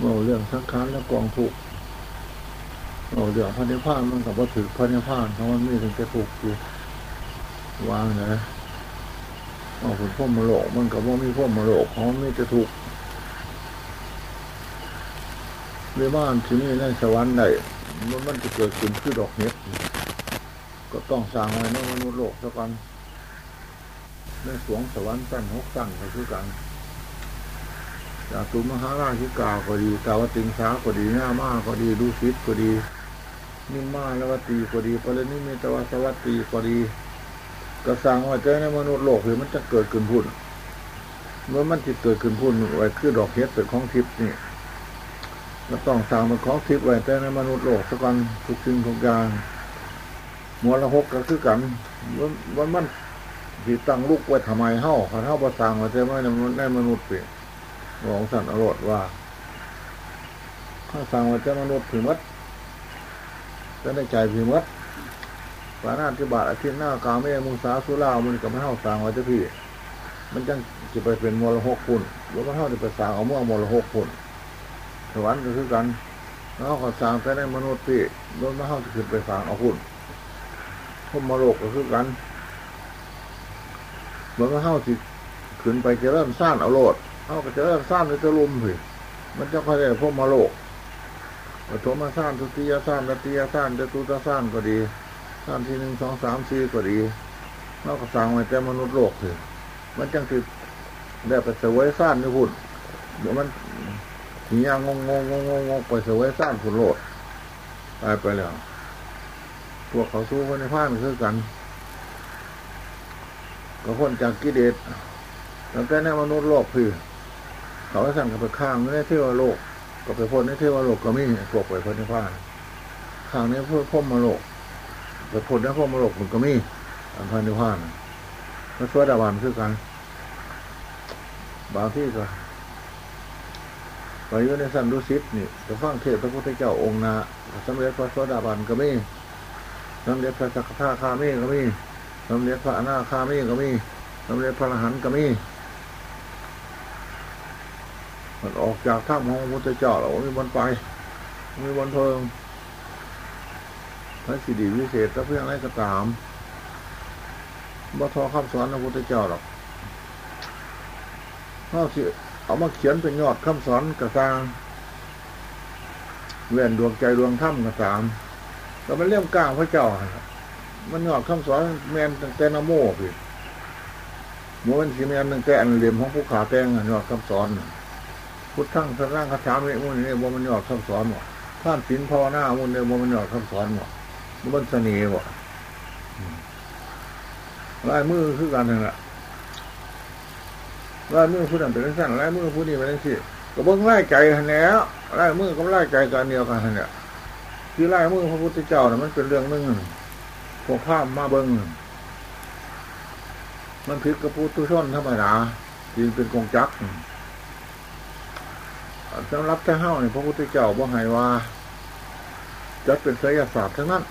เราเรื่องสังขารและกองทุกเราเรื่องพระนิพพานมันกับว่าถือพระนิพพานเพราะมันมีถึงจะถูกอยู่วางนะเอาผลพ่อมโลกมันกับว่ามีพ่อมโลกเพราะมันไม่จะถูกในบ้านที่นี่ในสวรรค์ไหนมันมันจะเกิดขึ้นคือดอกเห็ดก็ต้องสร้างไว้ในมนุษย์โลกสักวันในสวงสวรรค์สั้นหกสั้นก็คือกัน จากตุมหาราชิกาก็ดีตาวติงสาก็ดีหน้ามาก็ดีดูซิดก็ดีนิมมาลวตีก็ดีปรนิมิตวสวัตตีก็ดีก็สร้างไว้ใจในมนุษย์โลกคือมันจะเกิดขึ้นพุ่นเมื่อมันจิตเกิดขึ้นพุ่นไว้คือดอกเห็ดเป็นของทิพย์นี่เราต้องสร้างเป็นของทิพย์ไว้ใจในมนุษย์โลกสักวันทุกสิ่งทุกอย่างมัวละหกก็คือกันมันมันที่ตั้งลูกไว้ทำไมเฮ้าเขาเท่าประสางมาใช่ไหมในมนุษย์เปลี่ยน ของสันอรรถว่าข้าสั่งว่าจะมนุษย์ผิมัดจะได้ใจผิมัดปานาธิบาตอาทิตย์หน้ากาเมมุสาสุรามันกับไม่เท่าสั่งว่าจะพี่ มันจังจะไปเป็นมรหกคุณหรือว่าเท่าจะไปสั่งเอาเมื่อมรหกคุณสวรรค์ก็คือกันแล้วขาสั่งแต่ในมนุษย์พี่โดนมาเท่าจะขึ้นไปสั่งเอาคุณพุ่มรกก็คือกันเมื่อเท่าสิขึ้นไปจะเริ่มสร้างเอาโลด เอาก็จะเริ่มสร้างในตะลุมสิมันจะค่อยได้พวกมาโลกปฐมสร้างทุติยสร้างตติยสร้างจตุตสร้างก็ดีสร้างที่หนึ่งสองสามสี่ก็ดีนอกจากสร้างไว้แต่มนุษย์โลกสิมันจังคือได้ไปเสวยสร้างนี่พุ่นเดี๋ยวมันหียงงงงงงงไปเสวยสร้างพุ่นโลดตายไปแล้วพวกเขาสู้คนในผ้ามันคือกัน ก็พ้นจากกิเลสตั้งแต่ในมนุษย์โลกคือ เขาสั่งกับไปข้างไม่ได้เที่ยวโลกก็ไปพ้นในเที่ยวโลกก็มีพวกไปพ้นในผ้าข้างนี้เพื่อพ้นมาโลกไปพ้นในพ้นมาโลกมันก็มีอันพันในผ้าแล้วช่วยดาวันคือกัน บางที่ก็ไปอยู่ในสันดุสิตนี่จะฟังเทศพระพุทธเจ้าองค์นาสำเร็จพระสวดาบันก็มีสำเร็จพระสักขะคามีก็มีสำเร็จพระอนาคามีก็มีสำเร็จพระอรหันต์ก็มี มันออกจากถ้ำของพระพุทธเจ้าเรามีวันไป มีวันเพิงพระสิริวิเศษถ้าเพื่ออะไรก็ตามบ่ทอคำสอนพระพุทธเจ้าหรอกเอาสิเอามาเขียนเป็นยอดคำสอนกระซางเวียนดวงใจดวงถ้ำกระตามก็มันเรื่องกลางพระเจ้า มันยอดคำสอนแมนตั้งแต่นโมพี่ม้วนสีแมนตั้งแต่อันเหลี่ยมของผู้ขาแตงยอดคำสอน พุทธังสร้างคาถาเมมุนนี่ว่ามันยอดคำสอนหมดท่านศีลภาวนามุนนี่ว่ามันยอดคำสอนหมดมันเสน่ห์หมดลายมือคือกันนั่นแหละลายมือผู้นั้นเป็นสั้นลายมือผู้นี้เป็นสิ่ก็เบิ้งไล่ใจแล้วไล่มือก็ไล่ใจกันเดียวกันเนี่ยคือไล่มือพระพุทธเจ้าเนี่ยมันเป็นเรื่องนึงพวกข้ามมาเบิ้งมันผิดกับพุทธชนธรรมดาจึงเป็นกงจัก สำหรับเฮ้าเนี่ยพระพุทธเจ้าบ่ให้ว่าจัดเป็นไสยศาสตร์ทั้งนั้น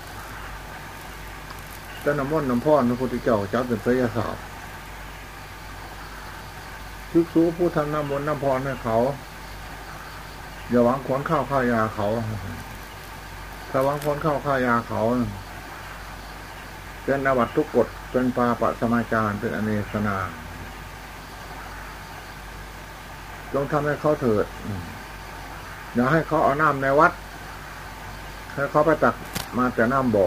แต่น้ำมันน้ำพ่อพระพุทธเจ้าจัดเป็นไสยศาสตร์ทุกสูผู้ทำน้ำมนต์น้ำพรให้เขาอย่าหวังขวนข้าวข้ายาเขาถ้าหวังขวนข้าวข้ายาเขาเป็นอาวัตทุกกฎเป็นปาปะสมาจารเป็นอเนสนาจงทำให้เขาเถิด อย่าให้เขาเอาน้ำในวัดให้เขาไปตักมาแต่น้ำบ่อ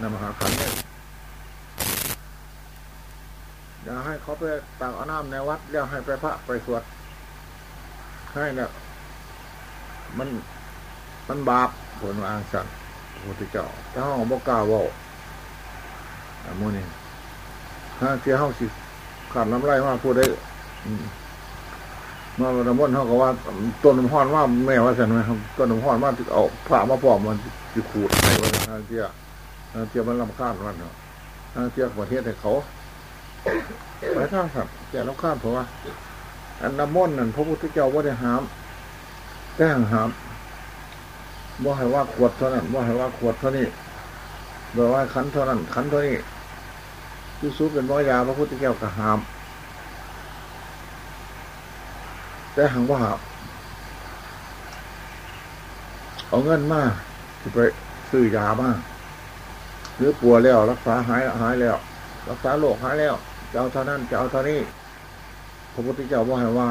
นำมหาขันเนี่ยอย่าให้เขาไปตักเอาน้ำในวัดแล้วให้ไปพระไปสวดให้เนี่ยมันมันบาปผลวางสัตว์พระพุทธเจ้าถ้าห้องบกกล่าว่าอันนี้ถ้าเที่ยห้องสิขาดน้ำไรมาพูดได้ม มาละมุนเขาก็ว่าต้นน้ำห้อนว่าแม่ว่าสันไหมต้นน้ำห้อนว่าเอาผ่ามาปลอมมันจะขูดอะไรวะทางเที่ยเทียมันลำคาดมันเนาะทางเทียประเทศให้เขาไปท่าสัตว์แก่ลำคาดเพราะว่าอันน้ำมนนั่นพระพุทธเจ้าว่าได้หามแจ้งหามว่าให้ว่าขวดเท่านั้นว่าให้ว่าขวดเท่านี้บอกว่าขันเท่านั้นขันเท่านี้ยูซูเป็นว่ายาพระพุทธเจ้ากระหาม แต่หังว่า เอาเงินมาที่ไปซื้อยามาหรือปัวแล้ว รักษาหายหายแล้ว รักษาโรคหายแล้วจะเอาเท่านั้นจะเอาเท่านี้พระพุทธเจ้าบอกให้ว่า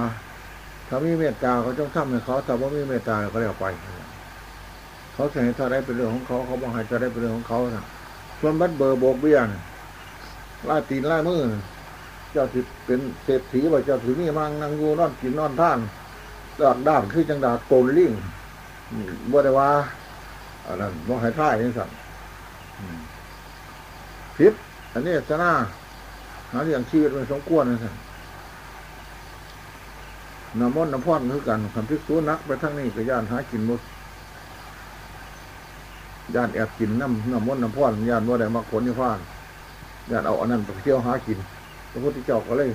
ถ้ามีเมตตาเขาจงทำให้เขาแต่ว่ามีเมตตาก็แล้วไป เขาเสนอเท่าได้เป็นเรื่องของเขา เขาบอกให้เท่าได้เป็นเรื่องของเขาส่วนบัตรเบอร์โบกเบี้ยนล่าตีนล่ามือ เจ้าถือเป็นเศรษฐีว่าเจ้าถือนี่มังนั่งยูนอนกินนอนท่านดาดด้านคือจังดาโกนลิงบ่ได้ว่าอันนั้นบ่ให้ท่ายนี่สั่งพิษอันนี้จะน่าหาเรื่องชีวิตมันสมควรนะสั่งน้ำมนต์น้ำพ่อนคือกันคำพิกซูนัก ไปทั้งนี้ก็ย่านหากินมดย่านแอบกินน้ำน้ำมนต์น้ำพ่อนย่านว่าได้มาขนยี่ฟ้านย่านเอาอันนั้นไปเที่ยวหากิน พระพุทธเจ้าก็เลย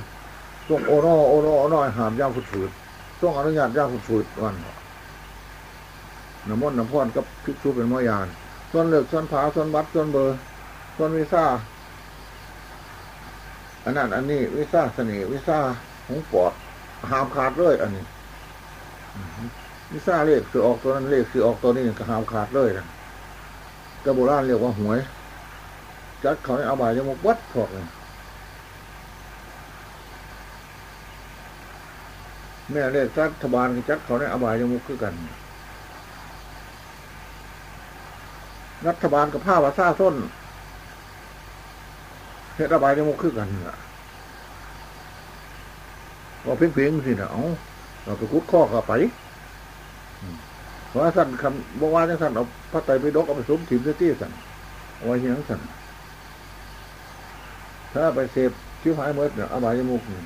ส่งโอรอโอรอโอรอหามย่างฝืดส่งอนุญาตย่างฝืดวันน้ำมนต์น้ำพ่อนก็พิกซูเป็นมอยานส่วนเลือกส่วนผาส่วนวัดส่วนเบอร์ส่วนวิซ่าอันนั้นอันนี้วิซ่าเสน่ห์วิซ่าของปอดหามขาดเลยอันนี้วิซ่าเลขคือออกตัวนั้นเลขคือออกตัวนี้ก็หามขาดเลยนะกระโบราณเรียกว่าหวยจัดเขาในอาบายยมกวัดพอกเลย แม่เลขรัฐบาลจัดเขาในอบายยมุกคือกัน รัฐบาลกับผ้าวาซาส้นเฮ็ดอบายยมุกคือกันล่ะว่าเพียงๆสินะเอาเราไปคุดข้อเข้าไปเพราะสั่นคำบอกว่าจังสั่นเอาพระไตรปิฎกเอาไปสมถิ่มที่สั่นเอาไว้ที่นั่งสั่นถ้าไปเสพชิวหายเมื่อเนี่ยอบายยมุกนี่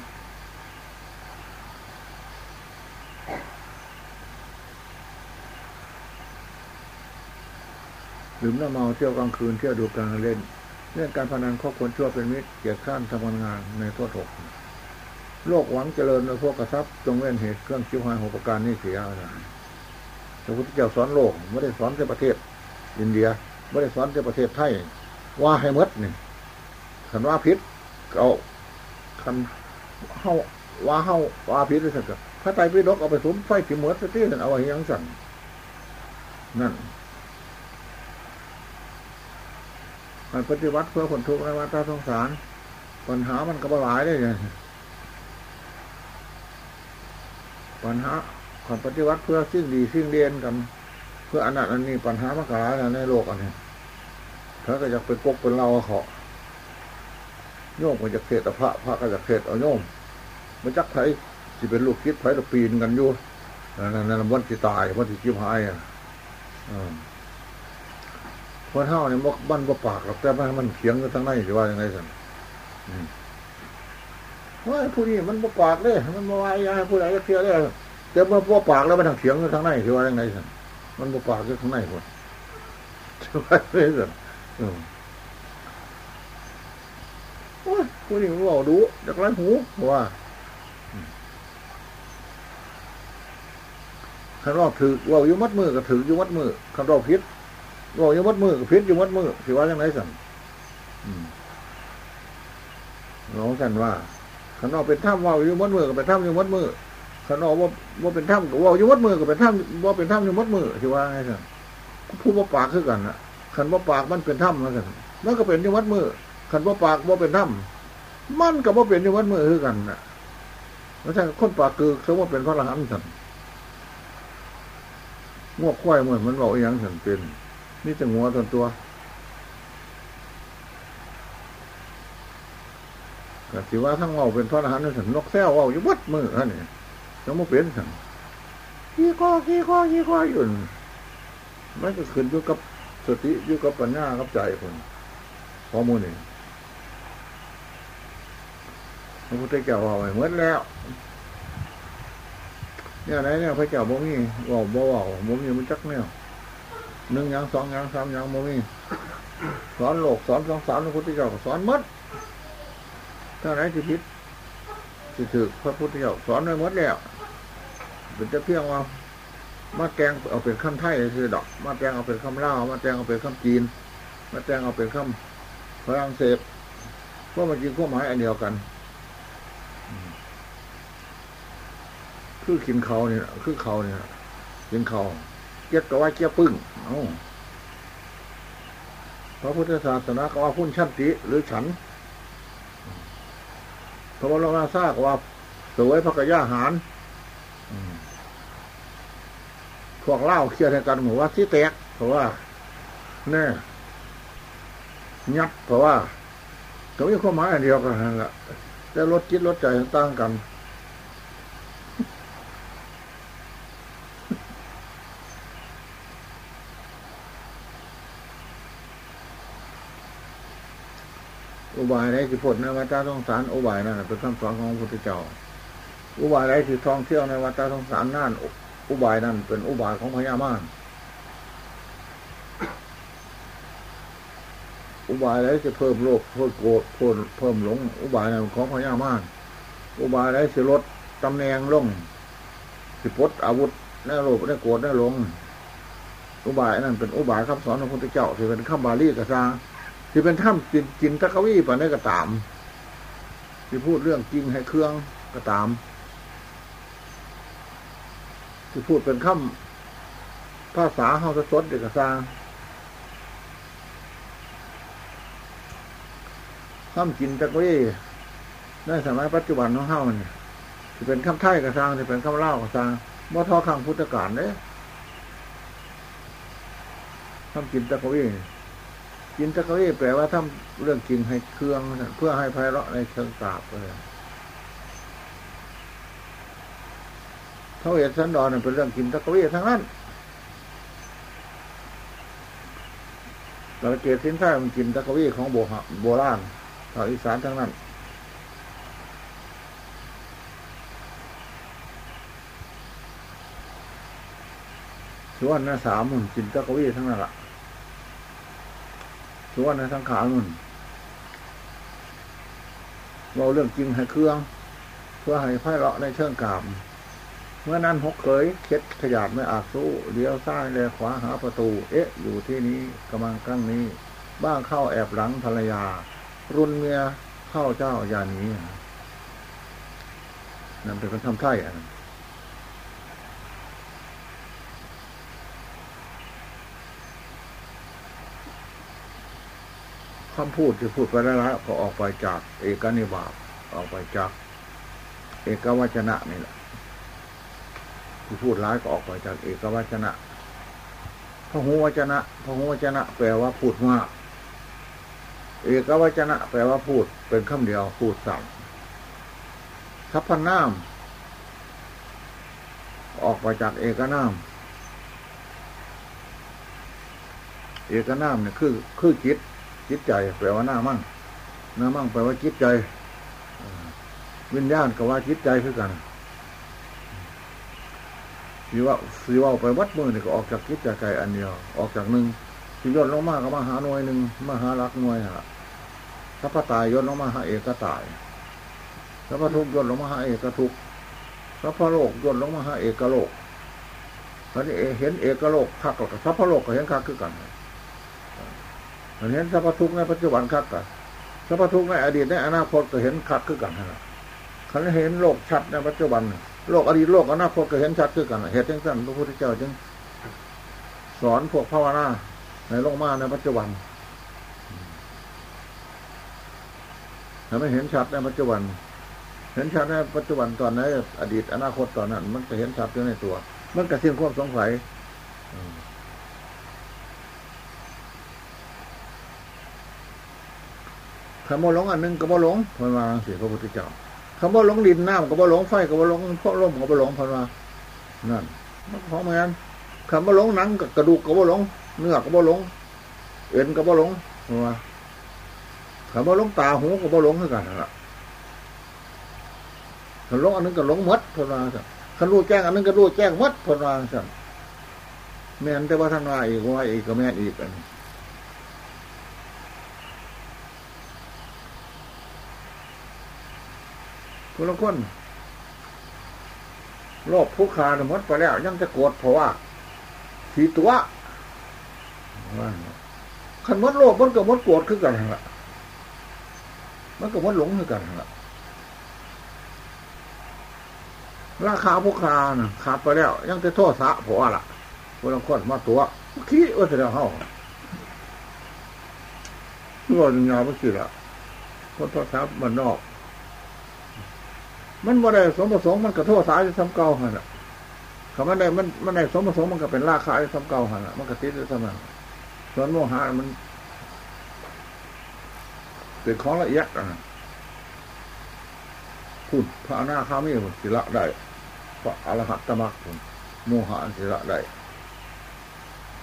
ดื่มน้ำเมาเที่ยวกลางคืนเที่ยวดูการเล่นเรื่องการพนันข้อควรชั่วเป็นมิตรเกียรติข้านทำงานในโทษหกโลกหวังเจริญโดยพวกกระซับจงเว้นเหตุเครื่องชิวหายหกประการนี้เสียอะไรพระพุทธเจ้าสอนโลกไม่ได้สอนแต่ประเทศ อินเดียไม่ได้สอนแต่ประเทศไทยว่าให้มดนี่ขันว่าพิษเอาขันเฮาว่าเฮาว่าพิษด้วยสักพระไตรปิฎกเอาไปสมไฟถิ่มดสตีสันเอาไว้ยังสั่นนั่น มันปฏิวัติเพื่อคนทุกข์ในวัฏสงสาร ปัญหามันก็บหลายได้ไงปัญหาขอนปฏิวัติเพื่อสิ่งดีสิ่งเรียนกัน เพื่ออันนั้นอันนี้ปัญหามากหลายในโลกอันนี้เธอก็อยากไปกกเป็นเราเขาโยมก็จะเขตพระพระก็จะเขตเอาโยมมันจักไผที่เป็นลูกคิดไผตะปีนกันอยู่นั่นนั่นวันที่ตายวันที่จิ้มหายอะ คนเท่าเนี่ยบ้านบ่ปากหรอกแต่มันมันเขียงกันทั้งในหรือว่ายังไงสันว่าผู้นี้มันบ่ปากเลยมันมาวายาผู้ใดก็เทียเลยแต่เมื่อบ่ปากแล้วมันทางเขียงกันทั้งในหรือว่ายังไงสันมันบ่ปากก็ทั้งในหมดใช่ไหมสันว่าผู้นี้มันบอกดูจากไรหูว่าขันรอบถือว่าอยู่มัดมือก็ถืออยู่มัดมือขันรอบพิษ ว่าอยู่มัดมือก็พิษอยู่มัดมือสิว่ายังไงสั่นน้องกันว่าขันรอบเป็นถ้ำว่าอยู่มัดมือก็เป็นถ้ำอยู่มัดมือขันรอบว่าว่าเป็นถ้ำก็ว่าอยู่มัดมือก็เป็นถ้ำว่าเป็นถ้ำอยู่มัดมือสิว่าไงสั่นผู้ว่าปากคือกันนะขันว่าปากมันเป็นถ้ำแล้วกันมันก็เป็นอยู่มัดมือขันว่าปากว่าเป็นถ้ำมันกับว่าเป็นอยู่มัดมือคือกันนะไม่ใช่คนปากคือเขาว่าเป็นพระอรหันต์สั่นงวกควายเหมือนมันบอกอย่างสั่นเป็น นี่แต่งัวตนตัวก็ถือว่าทั้งเว่าเป็นพระอรหันต์สันนกแซวว่าอยู่วัดมือฮะนี่ยังไม่เป็นสันขี้ข้อขี้ข้อขี้ข้ออยู่มันก็ขึ้นอยู่กับสติอยู่กับปัญญากับใจคนข้อมูลนี่พระพุทธเจ้าว่าไว้เหมือนแล้วเนี่ยไหนเนี่ยพระเจ้าบ่มีบอกบ่บอกบ่มีมันจักเนี่ย หนึ่งอย่างสองอย่างสามอย่างบ่มีสอนโลกสอนสองสามพระพุทธเจ้าสอนมัดถ้าไหนที่ผิดที่ถือพระพุทธเจ้าสอนไว้หมดแล้วเป็นจะเพียงว่ามาแกงเอาเป็นคำไทยคือดอก มาแกงเอาเป็นคำเล่ามาแกงเอาเป็นคำจีน มาแกงเอาเป็นคำฝรั่งเศสเพราะมันจริงข้อหมายอันเดียวกัน คือกินเขาเนี่ยคือเขาเนี่ยกินเขา เกียรติก็ว่าเกียรปึ้งเอาพระพุทธศาสนาก็ว่าพุ่นชั้นติ หรือฉันพระบรมราชาก็ว่าสวยพระกยาหารพวกเล่าเคลียร์กันหมู่ว่าที่แตกเพราะว่าแน่ยับเพราะว่าก็มีความหมายอันเดียวกันแหละแต่รถจิตรถใจต่างกัน บายใดที่พ้นในวัฏสงสารอุบายนั่นเป็นคำสอนของพระพุทธเจ้า อุบายใดที่ท่องเที่ยวในวัฏสงสารนั่นอุบายนั่นเป็นอุบายของพญามารอุบายไรจะเพิ่มโลภเพิ่มโกรธเพิ่มเพิ่มหลง อุบายนั้นของพญามารอุบายไรจะลดตำแหน่งลงสิปดอาวุธแน่โลภแน่โกรธแน่หลงอุบายนั่นเป็นอุบายคำสอนของพระพุทธเจ้าที่เป็นคำบาลีกระซา ที่เป็นถ้ำจินจินตะกวีปะนี่ก็ตาม ที่พูดเรื่องจริงให้เครื่องก็ตาม ที่พูดเป็นคำภาษาเฮาสดเด็กกระซาข้ามกินตะกี้ในสมัยปัจจุบันของเฮาเนี่ยจะเป็นข้ามไทยกระซังจะเป็นข้ามเล่ากระซังบ่ทอข้างพุทธกาลเนี่ยข้ามกินตะกวี้ กินตะกี้แปลว่าทำเรื่องกินให้เครื่องเพื่อให้ไพเราะในเชิงกราบเลยเท่าเหตุสันดอนเป็นเรื่องกินตะกี้ทั้งนั้นเราเกศสินท้ายมันกินตะกี้ของโบหะโบราณภาคอีสานทั้งนั้นส่วนนะสามมุนจินตะกวีทั้งนั้นละ ส่วนนะทั้งขามุนเราเรื่องจริงให้เครื่อง เพื่อให้ไพ่เลาะในเชิงกาบเมื่อนั้นหกเคยเค็ดขยาดไม่อาจสู้เลี้ยวซ้ายเลยขวาหาประตู เอ๊ะ อยู่ที่นี้กำลังกั้งนี้ บ้างเข้าแอบหลังภรรยา รุนเมียเข้าเจ้าอย่างนี้นั่นเป็นคนทำไถ่อะ คำพูดที่พูดไปแล้วก็ออกไปจาก เอกนิบาตออกไปจาก เอกวัจนะนี่แหละที่พูดร้ายก็ออกไปจากเอกวัจนะพระหูวัจนะพระหูวัจนะ แปลว่าพูดมาก เอกวัจนะ แปลว่าพูด เป็นคำเดียวพูดสั่งทัพพนามออกมาจากเอกนาม เอกนามเนี่ยคือ คือจิต จิตใจ แปลว่าหน้ามั่งหน้ามั่งแปลว่าจิตใจวิญญาณกับว่าจิตใจคือกันสีว่าสีว่าไปวัดมือนี่ก็ออกจากจิตใจอันเดียว ออกจากหนึ่งที่ย่นลงมาก็มาหาหน่วยหนึ่งมาหารักหน่วยฮะถ้าพระตายย่นลงมาหาเอกตายถ้าพระทุกย่นลงมาหาเอกทุกถ้าพระโลกย่นลงมาหาเอกโลกตอนนี้เห็นเอกโลกคักกับถ้าพระโลกก็เห็นคักคือกัน เห็นถ้าพระทุกในปัจจุบันคักกันถ้าพระทุกในอดีตในอนาคตก็เห็นคักคือกันนะคันเห็นโลกชัดในปัจจุบัน โลกอดีตโลกอนาคตก็เห็นชัดคือกันเหตุจังสั้นพระพุทธเจ้าจึงสอนพวกภาวนาในโลกมาในปัจจุบันถ้าไม่เห็นชัดในปัจจุบัน เห็นชัดในปัจจุบันตอนไหนอดีตอนาคตตอนนั้น มันจะเห็นชัดอยู่ในตัว มันกระเทียมความสงสัย คำว่าหลงอันนึงก็บ่หลงพันวาเสียพระพุทธเจ้าคำว่าหลงดินน้ำก็บ่หลงไฟก็บ่หลงพราะลมก็บ่หลงพันวานั่นเพราะเหมือนคำว่าหลงหนังกระดูกก็บ่หลงเนื้อก็บ่หลงเอ็นก็บ่หลงว่าคำว่าหลงตาหูก็บ่หลงเท่ากันละคันหลงอันนึงก็หลงมัดพนว่าสัคันรู้แจ้งอันนึงก็รู้แจ้งมัดพนว่าสัแม่นแต่ว่าท่านว่าอีกว่าอีกก็แม่นอีกอัน คนละคนโลภผู้ขาหมดไปแล้ว ยังจะโกรธเพราะว่าสีตัวขันมดโลภมันก็มดโกรธขึ้นกันละมันก็มดหลงขึ้นกันละราคาพวกคาขาดไปแล้ว ยังจะโทษสะเพราะว่าล่ะวันละคนมาตัวขี้ว่าแสดงเฮาตัวงานมันคือละคนทอดทับมันนอก มันว่ได้สมประสงค์มันกระโทษสายซ้ำเก่าหันอะคำว่าได้มันมันได้สมประสงค์มันก็เป็นราคาซ้ำเก่าหันอะมันก็ติดซ้ำนั้นส่วนโมหะมันเป็นของละเอียดอะพูดพระอนาคามีมันสิละได้พระอรหัตตมรรคโมหะสิละได้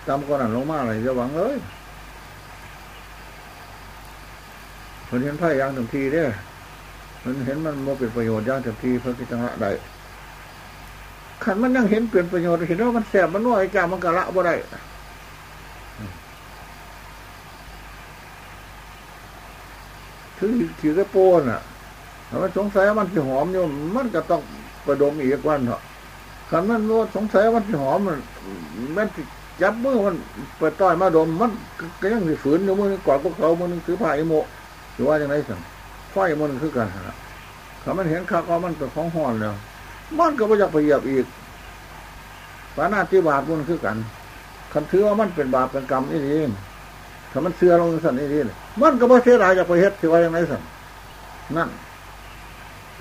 จำก่อนนั้นลงมาเลยจะหวังเลยมันเห็นไพ่ยางเต็มทีเด้ มันเห็นมันโมเป็นประโยชน์ยางเต็มทีเพื่อที่จะละได้ขันมันยังเห็นเปลี่ยนประโยชน์เห็นว่ามันแสบมันนวดไอ้จ่ามันกะละบ่ได้ถือถือกระโปนอะถ้ามันสงสัยว่ามันจะหอมอยู่มันก็ต้องประดมอีกวันเถอะขันมันรู้สงสัยว่ามันจะหอมมันมันจับมือมันเปิดต้อยมาดมมันก็ยังฝืนอยู่มือกอดพวกเขามือนึงถือผ้าอิโมหรือว่าอย่างไรสั่ง ไฟมันคือกันนะถ้ามันเห็นข้าก็มันเป็นของห่อนแล้ว มันก็ไม่อยากไปเหยียบอีกปานาที่บาปมันคือกันคันถือว่ามันเป็นบาปเป็นกรรมนี่เองถ้ามันเสื่อลงสั่นนี่เองมันก็ไม่เสียดายจะไปเฮ็ดถือว่าอย่างไรสั่งนั่น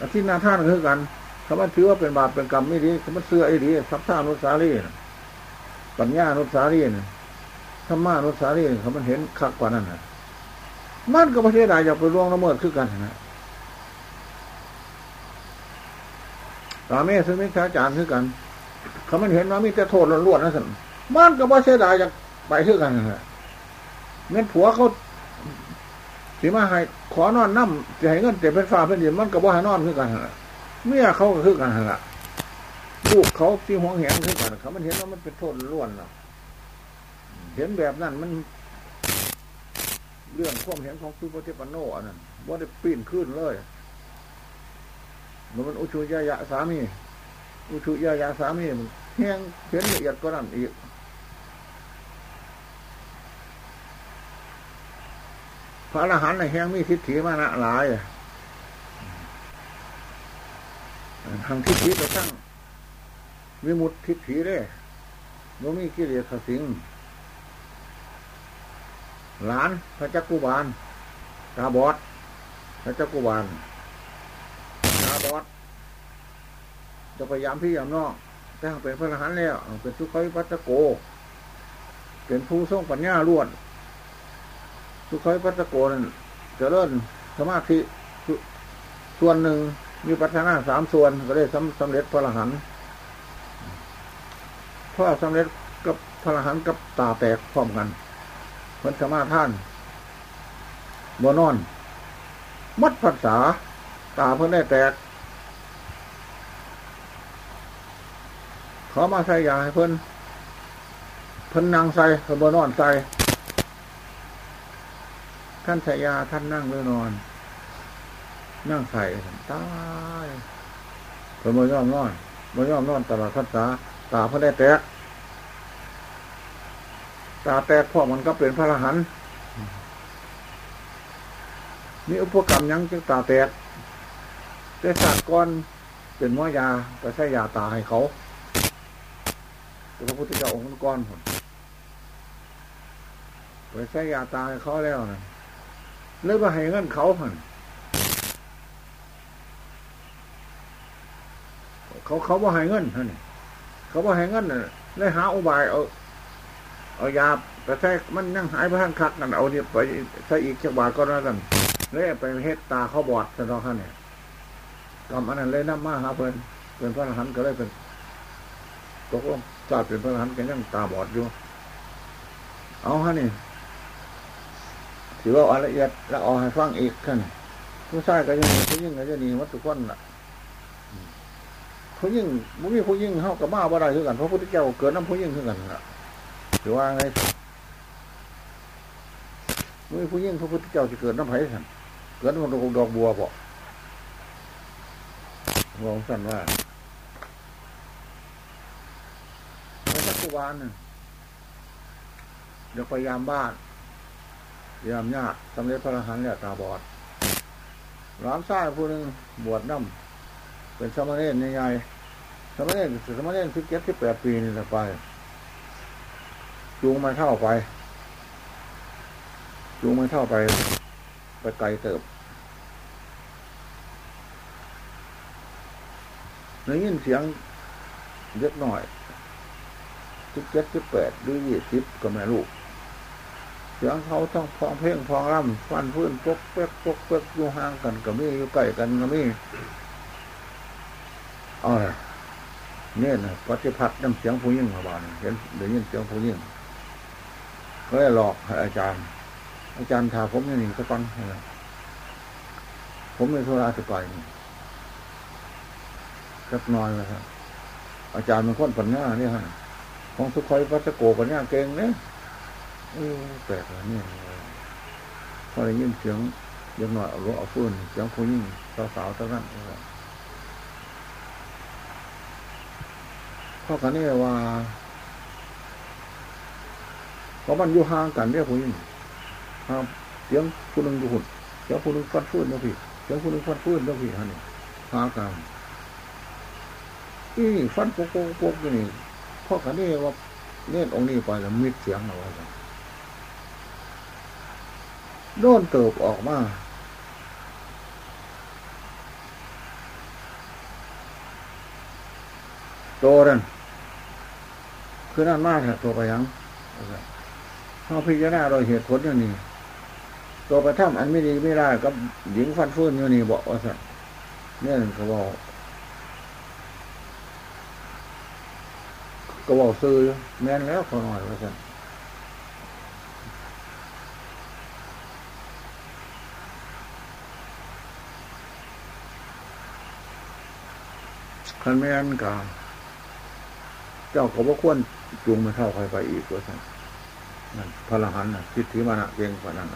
อาทิตย์นาท่านคือกันถ้ามันถือว่าเป็นบาปเป็นกรรมไม่ดีถ้ามันเสื่อไอ้ดีสัพพานุสาลีปัญญานุสาลีธรรมานุสาลีเขามันเห็นคักกว่านั้นนะ มันก็ไม่เสียดอยากไปล่วงละเมิดคือกันนะตาเมซึ่งมิจาจารคือกันเขามันเห็นว่ามีแต่โทษล้วนๆนะสิมันก็ไม่เสียดอยากไปคือกันนะเงินผัวเขาสิมาให้ขอนอนน้ำจะให้เงินเต็มเป็นฟ้าเป็นดินมันก็บ่ให้นอนคือกันนะเมียเขาก็คือกันละลูกเขาที่หวงแหนคือกันเขามันเห็นว่ามันเป็นโทษล้วนนะเห็นแบบนั้นมัน เรื่องความเห็นของสุปฏิปันโนอันนั้นว่าได้ปีนขึ้นเลยมันอุชุยายะสามี อุชุยายะสามีมันแห้งเห็นละเอียดก็นั่นอีกพระอรหันต์ในแห้งมีทิฏฐิมานะหลายทางทิฏฐิไปตั้งวิมุตทิฏฐิได้มันมีกิเลสสิง หลานพระจักกุบาลตาบอดพระจักกุบาลตาบอดจะพยายามพี่ยามนอกแต่เป็นพระอรหันต์แล้ว เป็นสุขัยปัตตโก เป็นผู้ทรงปัญญาล้วนสุขัยปัตตโกนั่นจะเริ่มสมาธิส่วนหนึ่งมีปัฒนาสามส่วนก็ได้สำสำเร็จพระอรหันต์พ่อสำเร็จกับพระอรหันต์กับตาแตกพร้อมกัน พิ่นสมาท่านบนอน มัดภาษา ตาเพิ่นได้แตกขามาใส่ยาให้เพิ่นเพิ่นนั่งใส่เพิ่นบนอนใส่ ท่านใส่ยาท่านนั่งหรือนอน นั่งใส่ตายเพิ่นบนยอมนอนบนยอมนอนตลอดภาษา ตาเพิ่นได้แตก ตาแตกพ่อมันก็เป็นพระอรหันต์มีอุปกรรมยังจึงตาแตกแต่ศาสตร์ก้อนเป็นม้อยาก็ใช้ยาตาให้เขาพระพุทธเจ้าองค์ก้อนผลไปใช้ยาตาให้เขาแล้วนะเลยมาให้เงินเขาผันเขาเขาว่าให้เงินท่านเขาว่าให้เงินเลยหาอุบายเอา เอายาแต่ใช้มันนั่งหายไปทั้งคักกันเอาเนี่ยไปใช้อีกจักบาทก็แล้วกันเลยไปเฮ็ดตาเขาบอดแต่เราข้าเนี่ยกรรมอันนั้นเลยน้ำมาหาเพิ่นเป็นพระอรหันต์ก็เลยเป็นตกลงจาดเป็นพระอรหันต์กันยังตาบอดอยู่ เอาฮะนี่ถือว่าละเอียดแล้วเอาให้ฟังอีกขั้นผู้ชายก็ยังผู้ยิ่งก็จะดีวัตถุก้อนล่ะผู้ยิ่งผู้มีผู้ยิ่งเข้ากับมาบ่ได้คือกันเพราะพุทธเจ้าเกิดน้ำผู้ยิ่งคือกันล่ะ ถือว่าไงมือผู้ยิ่งพระพุทธเจ้าจะเกิดน้ำไผ่สันเกิดมันดอกบัวเปาะมองสั่นว่าพระพุทธวานเดี๋ยวพยายามบ้านพยายามญาติสำเร็จพระอรหันต์เนี่ยตาบอดร้านซ้าผู้หนึ่งบวชน้ำเป็นสมณเณรใหญ่ๆสมณเณรสมณเณรสิบเจ็ดสิบแปดปีนี่แหละไป จูงมาเท่าไป จูงมาเท่าไป ไปไกลเติบในยินเสียงเล็กหน่อยสิบเจ็ดสิบแปดหรือยี่สิบก็แม่ลูกเสียงเขาต้องพองเพ่งพองร่ำฟันพื้นปกเป๊กปกเป๊กอยู่ห่างกันก็มีอยู่ใกล้กันก็มีอ๋อเนี่ยนะปฏิพัฒน์น้ำเสียงผู้ยิ่งมาบ้านเห็นเดี๋ยวยินเสียงผู้ยิ่ง ก็เลยหลอกอาจารย์ อาจารย์ถาผมอย่างนี้ก็ต้องผมไม่โทรศัพท์ไปนี่สักน้อยนะครับอาจารย์เป็นคนปัญญาเนี่ยฮะของสุขอยวัชโกปัญญาเก่งเนี่ยแปลกเลยเนี่ยพอได้ยินเสียงยังหน่อยเอารถเอาฟื้นเสียงผู้หญิงสาวๆทั้งนั้นพ่อกันนี่ว่า เพราะมันอยู่ห่างกันเนี่ยผู้หญิงครับเสียงผู้หนึ่งดูหุ่นเสียงผู้หนึ่งฟันฟื้นแล้วพี่เสียงผู้หนึ่งฟันฟื้นแล้วพี่ฮะนี่ห่างกันอีฟันโป๊กโป๊กอยู่นี่พ่อกันนี่ว่าเน่นองนี้ไปแล้วมิดเสียงเอาไว้โน่นเติบออกมาโตนั่นคือนั่นมากแหละตัวไปยัง เขาพิจารณาโดยเหตุผลอย่างนี้ ตัวไปทำอันไม่ดีไม่ได้กับหญิงฟันฟื้นอยู่นี่บอกว่าสัเนี่ยเขาบอกก็บอกซื้อแม่นแล้วขอหน่อยว่าสัขันแม่นกาเจ้าก็บ่ควรจูงมาเท่าใครไปอีกว่าสัน นั่นพระหันน่ะคิดถือมานะเพียงกว่านั้น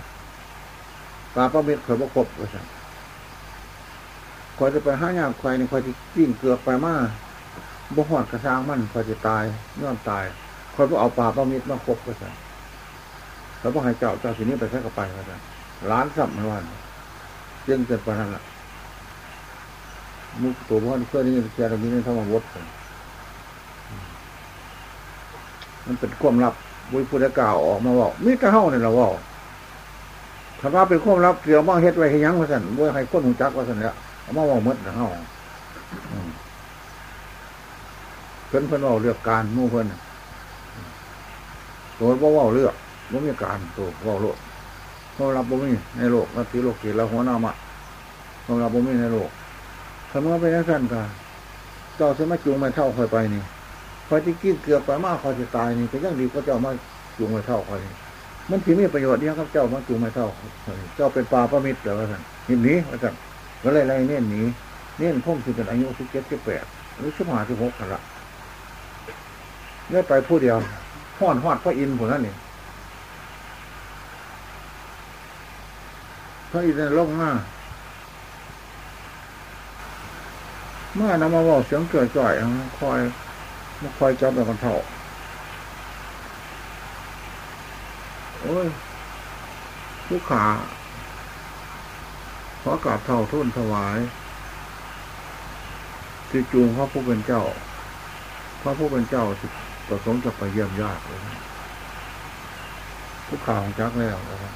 ปลาประมิตรเคยบ่ครบว่าสันคอยจะไปห้ายากใครในคอยที่กิ้งเกือบไปมาบ่หอดกระซางมันคอยจะตายย้อนตายคอยบ่เอาปลาประมิตรมาคบว่าสันแล้วบ่ให้เจ้าเจ้าสินี้ไปแค่กับไปว่าสันล้านสับมันวันเรื่องเกิดปัญหาละมุกตัวพ่อเพื่อนนี่เชียร์ตรงนี้ในธรรมวฒมันเป็นความลับ บุญพุทธกล่าออกมาบอกมิตรเฮ้าเนี่ยเราบอกถ้าว่าเป็นความลับเกี่ยวมาเฮ็ดไว้ให้ยังว่าสันบุญให้คนหูจักว่าสันเนี่ยเอามาบอกมดนะเฮ้าเพิ่นเพิ่นว่าเลือกการมู่เพิ่นตัวว่าว่าเลือกว่ามีการตัวว่าโลกความลับบ่มีในโลกนัตติโลกเกียรติหัวหน้ามะความลับบ่มีในโลกถ้าเมื่อเป็นสันกันเจ้าสมาจูงมาเท่าคอยไปนี่ คอยที่กินเกือบไปมากคอยจะตายนี่ก็ยังดีก็เจ้ามาจูงไมาเท่าคอยมันที่มีประโยชน์เนี่ยครับเจ้ามาจูงไมาเท่าเจ้าเป็นปลาประมิตรเดี๋ยวว่าสั่นหนนี้ว่าสั่นก็เลยไล่เน้นหนีเน้นพุ่มสิเป็นอายุสิบเจ็ดสิบแปดหรือสิบห้าสิบหกกันละเนี่ยไปผู้เดียวหอดหอดพระอินทร์ผมนั่นนี่พระอินทร์ลงมาเมื่อนำมาบอกเสียงเกิดจ่อยคอย มาคอยจับแบบกันเท่าโอ้ยผู้ขาขอกราบเท่าทุนถวายที่จูงพระผู้เป็นเจ้า พระผู้เป็นเจ้าประสงค์จะไปเยี่ยมญาติเลยผู้ข่าวของจักแล้วนะครับ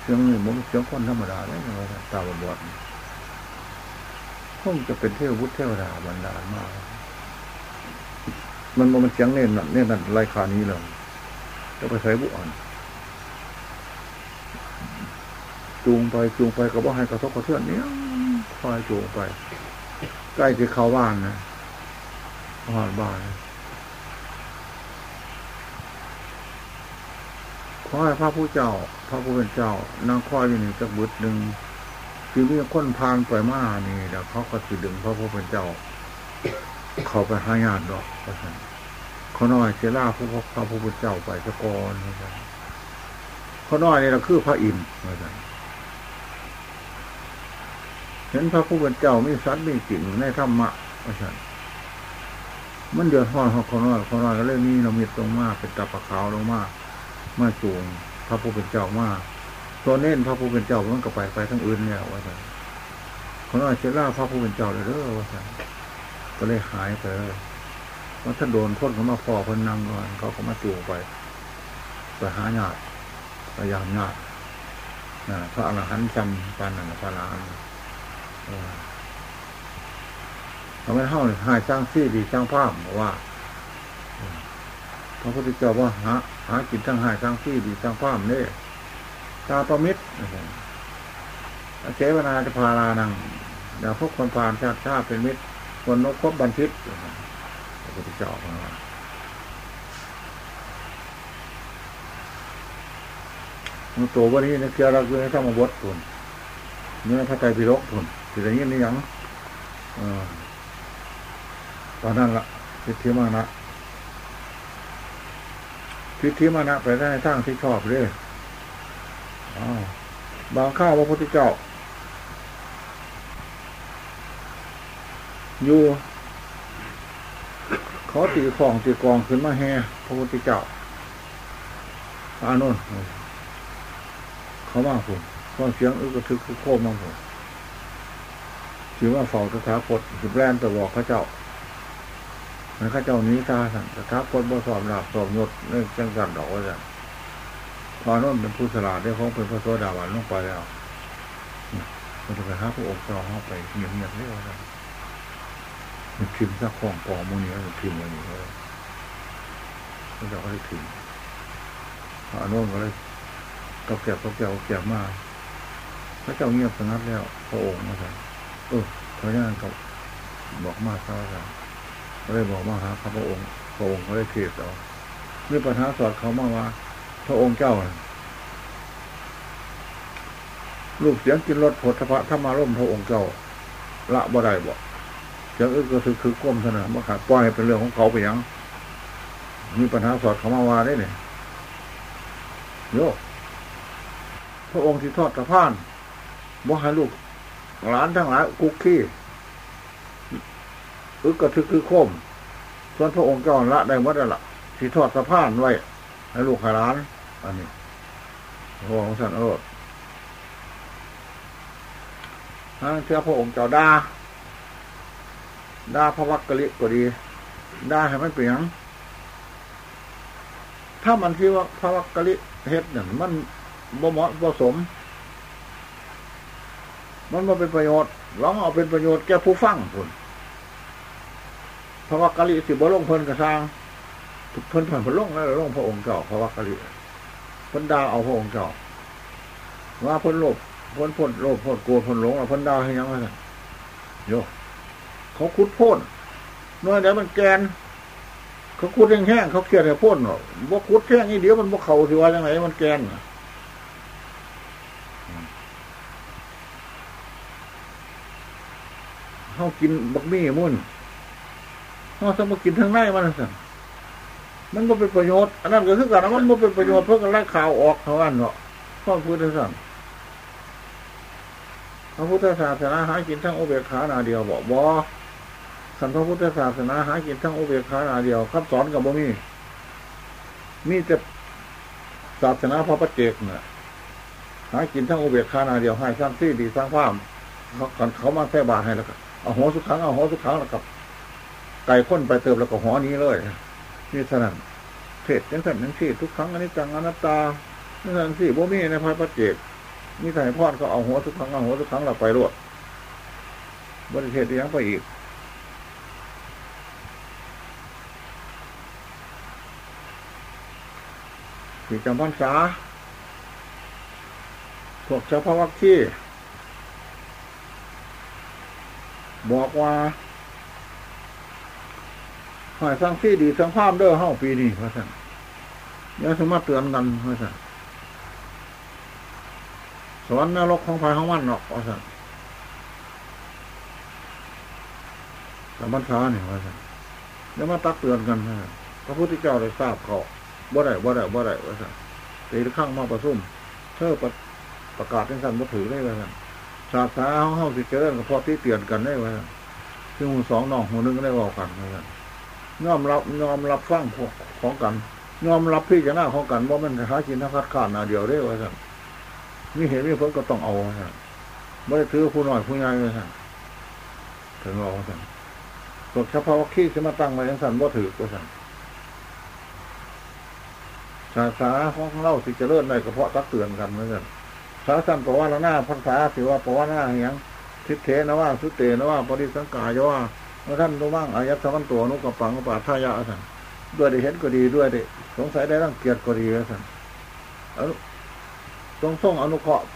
เสียงนี่มันเสียงคนธรรมดาเลยนะตาบอดค งจะเป็นเทววุฒิเทวดาบรรดาลมาก มันมันเสียงเน่นนั่นเน่นนั่นไรคานี้เลยจะไปใส่บุอ่อนจูงไปจูงไปก็บอกให้กระทบกระเทือนเนี้ยคอยจูงไป ใกล้จะเข้าบ้านนะหอดบ้านขอให้พระผู้เจ้า พระผู้เป็นเจ้านางคอยอยู่หนี่จักบุตรหนึ่ง คือมีคนพานไปมานี่เดี๋ยวเขาก็สิดึงพระผู้เป็นเจ้า เขาไปหาญาติดอกเพระชั้นขาน้อยเชล่าผู้พระผู้เป็นเจ้าไปสะกอนเพระชั้นขาน้อยนี่เราคือพระอินทร์เพระชั้นเห็นพระผู้เป็นเจ้ามีสัตว์มีจริงในธรรมะเพราะชั้นมันเดือดร้อนเขาน้อยเขาน้อยก็เลยมีเรามีตรงมากเป็นตาปะขาวลงมากมาจูงพระผู้เป็นเจ้ามาก ตัวเน้นพระผู้เป็นเจ้ามันก็ไปไปทั้งอื่นเนี่ยว่าสันเขาน้อยเชล่าพระผู้เป็นเจ้าเลยเด้อว่าสันก็เลยหายไปว่าถ้าโดนพ้นเขามาพอเพิ่นนั่งก่อนเขาก็มาจูงไปไปหาญาติพยายามญาตินะพระอรหันต์จำปันนั่นพระอรหันต์เขาไม่เท่าหายสร้างซี่ดีสร้างภาพบอกว่าพระพุทธเจ้าว่าหาหากินทั้งหายสร้างซี่ดีสร้างภาพเนี่ย ตาประมิตรเจวนาจะพาลานังเดี๋ยวพวกคนผ่านชาติชาติเป็นมิตร คนนกคบบันทิตพระพุทธเจ้าว่ามันตัววันนี้นักเกียรติเรื่องธรรมบททุนเนื้อพระไตรปิฎกทุนสิ่งนี้นี่ยังตอนนั้นละพิธีมานะพิธีมานะไปได้ทั้งที่ชอบเลย บางข้าวพระพุทธเจ้า อยู่ เขาตีของตีกองขึ้นมาแห่พระพุทธเจ้าอานุนเขาว่าผมฟังเสียงอึกระทึกคือโคมมากผมถือว่าเฝ้าตถาคตถือแบรนตะบอกพระเจ้ามือนข้าเจ้านี้ตาสั่งตถาคตบ่สอบหลับสอบยศเรื่องจังกันดอกว่าจะ พอนุ่นเป็นผู้สลาดได้ของเป็นพระโสดาบันลงไปแล้วมันจะไปหาพระองค์จองเข้าไปเงียบๆเรียกว่ามันพิมพ์สักของปอมูนี้มันพิมพ์อะไรอย่เงี้ยพระเจ้าก็ได้พิมพ์พระนุ่นก็เลยก็แก่ก็แก่ก็แก่มาพระเจ้าเงียบสงัดแล้ว พระองค์มาสั่เออพระญาณก็บอกมาเท่าไร่ก็เลยบอกมาหาพระองค์พระองค์ก็ได้เทศเอาเมื่อปัญหาสอดเขามาว่า พระองค์เจ้าลูกเสียงกินรถผลพระธรรมาร่มพระองค์เจ้า ละบ่ได้บ่เสียงอึกก็คือคือก้มเท่านั้นมาขาดปล่อยเป็นเรื่องของเขาไปยังมีปัญหาสอดเขามาว่าได้เนี่ยโยพระองค์ที่ทอดกระพานบ่ให้ลูกหลานทั้งหลายกุกขี้อึกกระทึกคือโคมส่วนพระองค์เจ้าละได้หมดแล้วล่ะที่ทอดสะพานไว้ให้ลูกหลาน อันนี้พระองค์สันโอรสนั่นเชื่อพระองค์เจ้าด่าด่าพระวักกะลิก็ดีด่าให้มันเปลี่ยนถ้ามันที่ว่าพระวักกะลิเฮ็ดเนี่ยมันบ่เหมาะบ่สม มันมาเป็นประโยชน์ลองเอาเป็นประโยชน์แก่ผู้ฟังคุณพระวักกะลิสิบ่ลงเพิ่นกระซังเพิ่นผ่านพระลงแล้วลงพระองค์เจ้าพระวักกะลิ พ่นดาเอาพระองค์เจ้าว่าพ่นโลภเพิ่นพ้นโลภพ้นโกรธพ้นหลงเพิ่นดาให้ยังไงโยเขาคุดพ่นน้อยเดี๋ยวมันแกน เขาคุดแห้งๆเขาเกลียดให้พ่นหรอกว่าคุดแห้งนี่เดี๋ยวมันบ่เข่าสิว่ายังไงมันแกนเขากินบักมี่มุ่นเขาสมกินทั้งในมันสั่ง มันไม่เป็นประโยชน์ อันนั้นก็คือกันมันไม่เป็นประโยชน์เพื่อกันไล่ข่าวออกเท่านั้นเนาะพ่อพุทธศาสนาพระพุทธศาสนาหากินทั้งโอเบคาหนาเดียวบอกบอสันพระพุทธศาสนาหากินทั้งโอเบคาหนาเดียวคำสอนกับบ่มีมีแต่ศาสนาพระปฏิเจกเนี่ยหากินทั้งโอเบคาหนาเดียวให้สร้างที่ดีสร้างภาพเขาเขามาแท่บาทให้แล้วก็เอาหัวสุดครั้งเอาหัวสุดครั้งแล้วกับไก่ข้นไปเติมแล้วก็หัวนี้เลย นี่สนั่นเทศยังสั่นยังที่ทุกครั้งอันนี้จังอนัตตานี่สั่นที่บ่มีในพระปฏิเจกนี่ถ่ายพอดก็เอาหัวทุกครั้งเอาหัวทุกครั้งเราไปรวดบริเทศยังไปอีกที่จำพรรษาพวกเจ้าพระวักที่ บอกว่า หายสร้างที่ดีสร้างภาพเด้อเฮ้าปีนี้พระท่านยังสมาเตือนกันพระท่านสวรรค์นรกของภายของมันเนาะพระท่านสามพรรษาเนี่ยพระท่านยังมาตักเตือนกันพระพระพุทธเจ้าได้ทราบเขาบ่ได้บ่ได้บ่ได้พระท่านตีข้างมาประซุ่มเธอประกาศเป็นสันบ่ถือได้พระท่านศาสนาเขาเข้าสิเจริญกับพอที่เตือนกันได้ไว้คือหูสองน้องหูนึงก็ได้บอกกันเหมือน นยอมรับยอมรับฟังของกันยอมรับพี่จะหน้าของกันว่ามันหากินทั้งคัดขาดนาเดียวได้ไว้สั่นมีเห็นมีผลก็ต้องเอาสั่นไม่ได้ถือผู้น้อยผู้ใหญ่ไว้สั่นถึงเราสั่นพวกเฉพาะขี้จะมาตั้งมาอย่างสันว่าถือก็สันศาสนาของเราสิจะเลื่อนในกระเพาะตักเตือนกันเหมือนกันสาสันปว่าหน้าภาษาสิว่าปว่าหน้าอย่างทิเทนะว่าสุเตนะว่าปริสังกายว่า ท่านรู้บ้างอายัดสมันตัวนุกปังกปาทายาสันด้วยได้เห็นก็ดีด้วยได้สงสัยได้ร่างเกียรติก็ดีสันตรงส่งอนุเคราะห์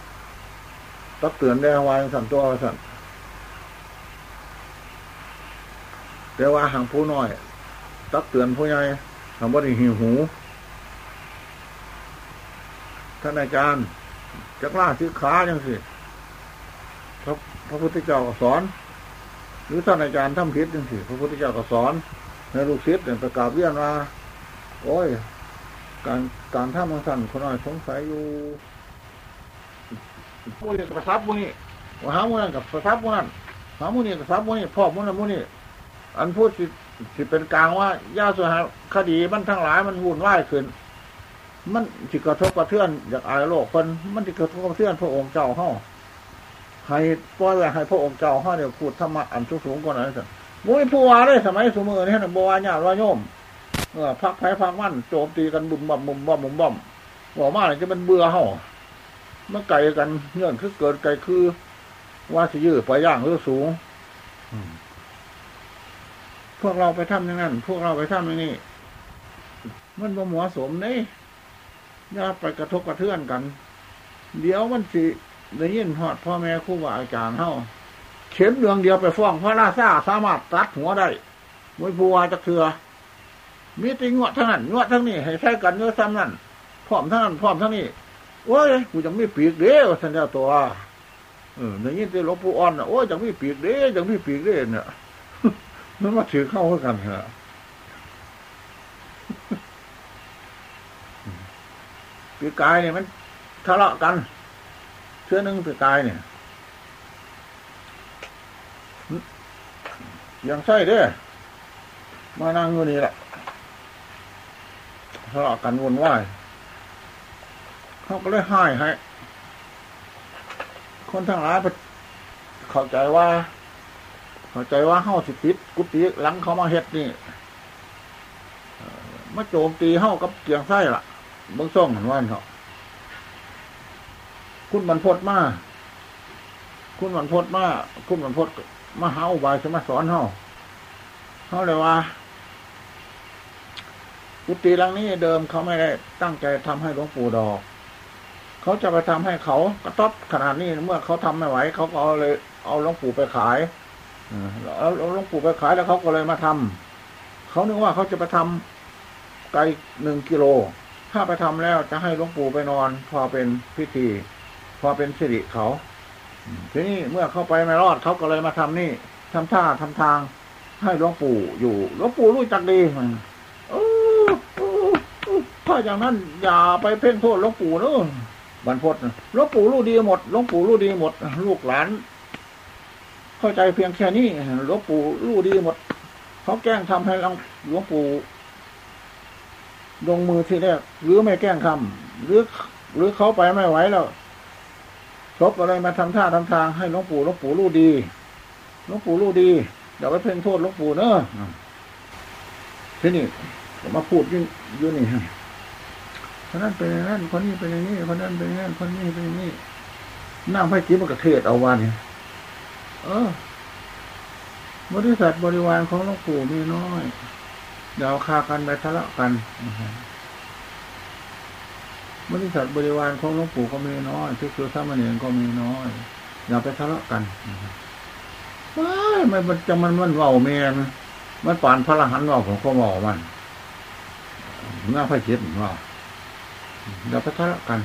ตักเตือนได้วายสันตัวสันแต่ว่าหางผู้น้อย ตักเตือนผู้ใหญ่ทำว่าได้หิวหู ท่านอาจารย์จักล่าซื้อขาจังสิพระพระพุทธเจ้าสอน หรือท่านอาจารย์ทำผิดจังสิพระพุทธเจ้าก็สอนในลูกศิษย์เนี่ยประกาศเรียนว่าโอ้ย การการทำมังสันคนน้อยสงสัยอยู่มูนี่กับประทับมูนี่ว่าหามูนั่นกับประทับมูนั่นหามูนี่กับประทับมูนี่พ่อมูนั่นมูนี่อันพูดสิสิเป็นกลางว่าญาสุหาคดีมันทั้งหลายมันวุ่นวายขึ้น มันจิกระทบกระเทือนอยากอายโลกคนมันจิกระทบกระเทือนพระองค์เจ้าเฮา ให้ปล่อยไว้ให้พระองค์เจ้าเฮาเนี่ยพูดธรรมะอันสูงสูงก่อนนั้นสิมุ้ยผู้ว่าได้สมัยสมือนี่นะบัวญาติว่าโยมเออพักไผ่พักมันโจมตีกันบุ่มบ่มบุ่มบ่มบุ่มบ่มบอกมาเลยจะเป็นเบื่อเฮาเมื่อไก่กันเงื่อนคือเกิดไก่คือ ว่าสิยืดไปย่างหรือสูงพวกเราไปทำอย่างนั้น พวกเราไปทำอย่างนี้มันบ่เหมาะสมนี่อย่าไปกระทบกระเทือนกัน เดี๋ยวมันสิ ได้ยินหอดพ่อแม่ครูบาอาจารย์เฮาเข็มเดืองเดียวไปฟ้องพระราชาสามารถตัดหัวได้มวยผัวจะเถือมีติงวดทั้งนั้นงวดทั้งนี้ให้ใช้กันเนื้อซ้ำนั่นพร้อมทั้งนั้นพร้อมทั้งนี้โอ้ยกูจะไม่ปีกเด้อสัญญาตัวเออในยินที่หลวงปู่อ่อนโอ้ยจะไม่ปีกเด้อจะไม่ปีกเด้อเนี่ยมันมาถือเข้ากันเหรอปีกายเนี่ยมันทะเลาะกัน ชื่อนึงปีกายเนี่ยยังใช่เด้มานั่งอยู่นี่แหละทะเลาะกันวนวายเขาก็เลยให้ให้ คนทั้งหลายเข้าใจว่า เข้าใจว่าเฮ้าสิติดกุฏิหลังเขามาเฮ็ดนี่มาโจมตีเฮ้ากับเกียงไส้ล่ะเบื้องส่งเห็นว่าเขา คุณบรรพดมาคุณบรรพดมาคุณบรรพดมาเฮาบายจะมาสอนเฮาเฮาเลยว่ากุฏิหลังนี้เดิมเขาไม่ได้ตั้งใจทำให้หลวงปู่ดอก เขาจะไปทำให้เขากระต๊อบขนาดนี้เมื่อเขาทำไม่ไหวเขาก็เอาเลย เอาหลวงปู่ไปขายเอาหลวงปู่ไปขายแล้วเขาก็เลยมาทำเขานึกว่าเขาจะไปทำไกลหนึ่งกิโล ถ้าไปทำแล้วจะให้หลวงปู่ไปนอน พอเป็นพิธี พอเป็นสิริเขาทีนี้เมื่อเข้าไปไม่รอดเขาก็เลยมาทำนี่ทำท่าทำทาง ให้หลวงปู่อยู่หลวงปู่รู้จักดีมันถ้าอย่างนั้นอย่าไปเพ่งโทษหลวงปู่เนอะบรรพตหลวงปู่รู้ดีหมดหลวงปู่รู้ดีหมด ลูกหลาน เข้าใจเพียงแค่นี้หลวงปู่รู้ดีหมดเขาแกล้งทำให้หลวงปู่ลงมือที่แรกหรือไม่แกล้งทำหรือหรือเขาไปไม่ไหวแล้ว ศพอะไรมาทำท่าทำทางให้หลวงปู่หลวงปู่รู้ดีหลวงปู่รู้ดีอย่าไปเพ่งโทษหลวงปู่เนอะทีนี้มาพูดอยู่นี่ฮะคนนั้นเป็นอย่างนั้นคนนี้เป็นอย่างนี้คนนั้นเป็นอย่างนั้นคนนี้เป็นอย่างนี้นั่งไพ่จิ้มกับเทศเอาวันเนี่ยเออบริษัทบริวารของหลวงปู่มีน้อยเดี๋ยวคากันไปทะเลาะกัน บริษัทบริวารของหลวงปู่ก็มีน้อยที่คือสามเณรก็มีน้อย อย่าไปทะเลาะกันไม่ไม่มันจะมันมันเบาเมียนมันปานพระรหันต์เบาของข้อมอมันน่าพระจิตว่าอย่าไปทะเลาะกัน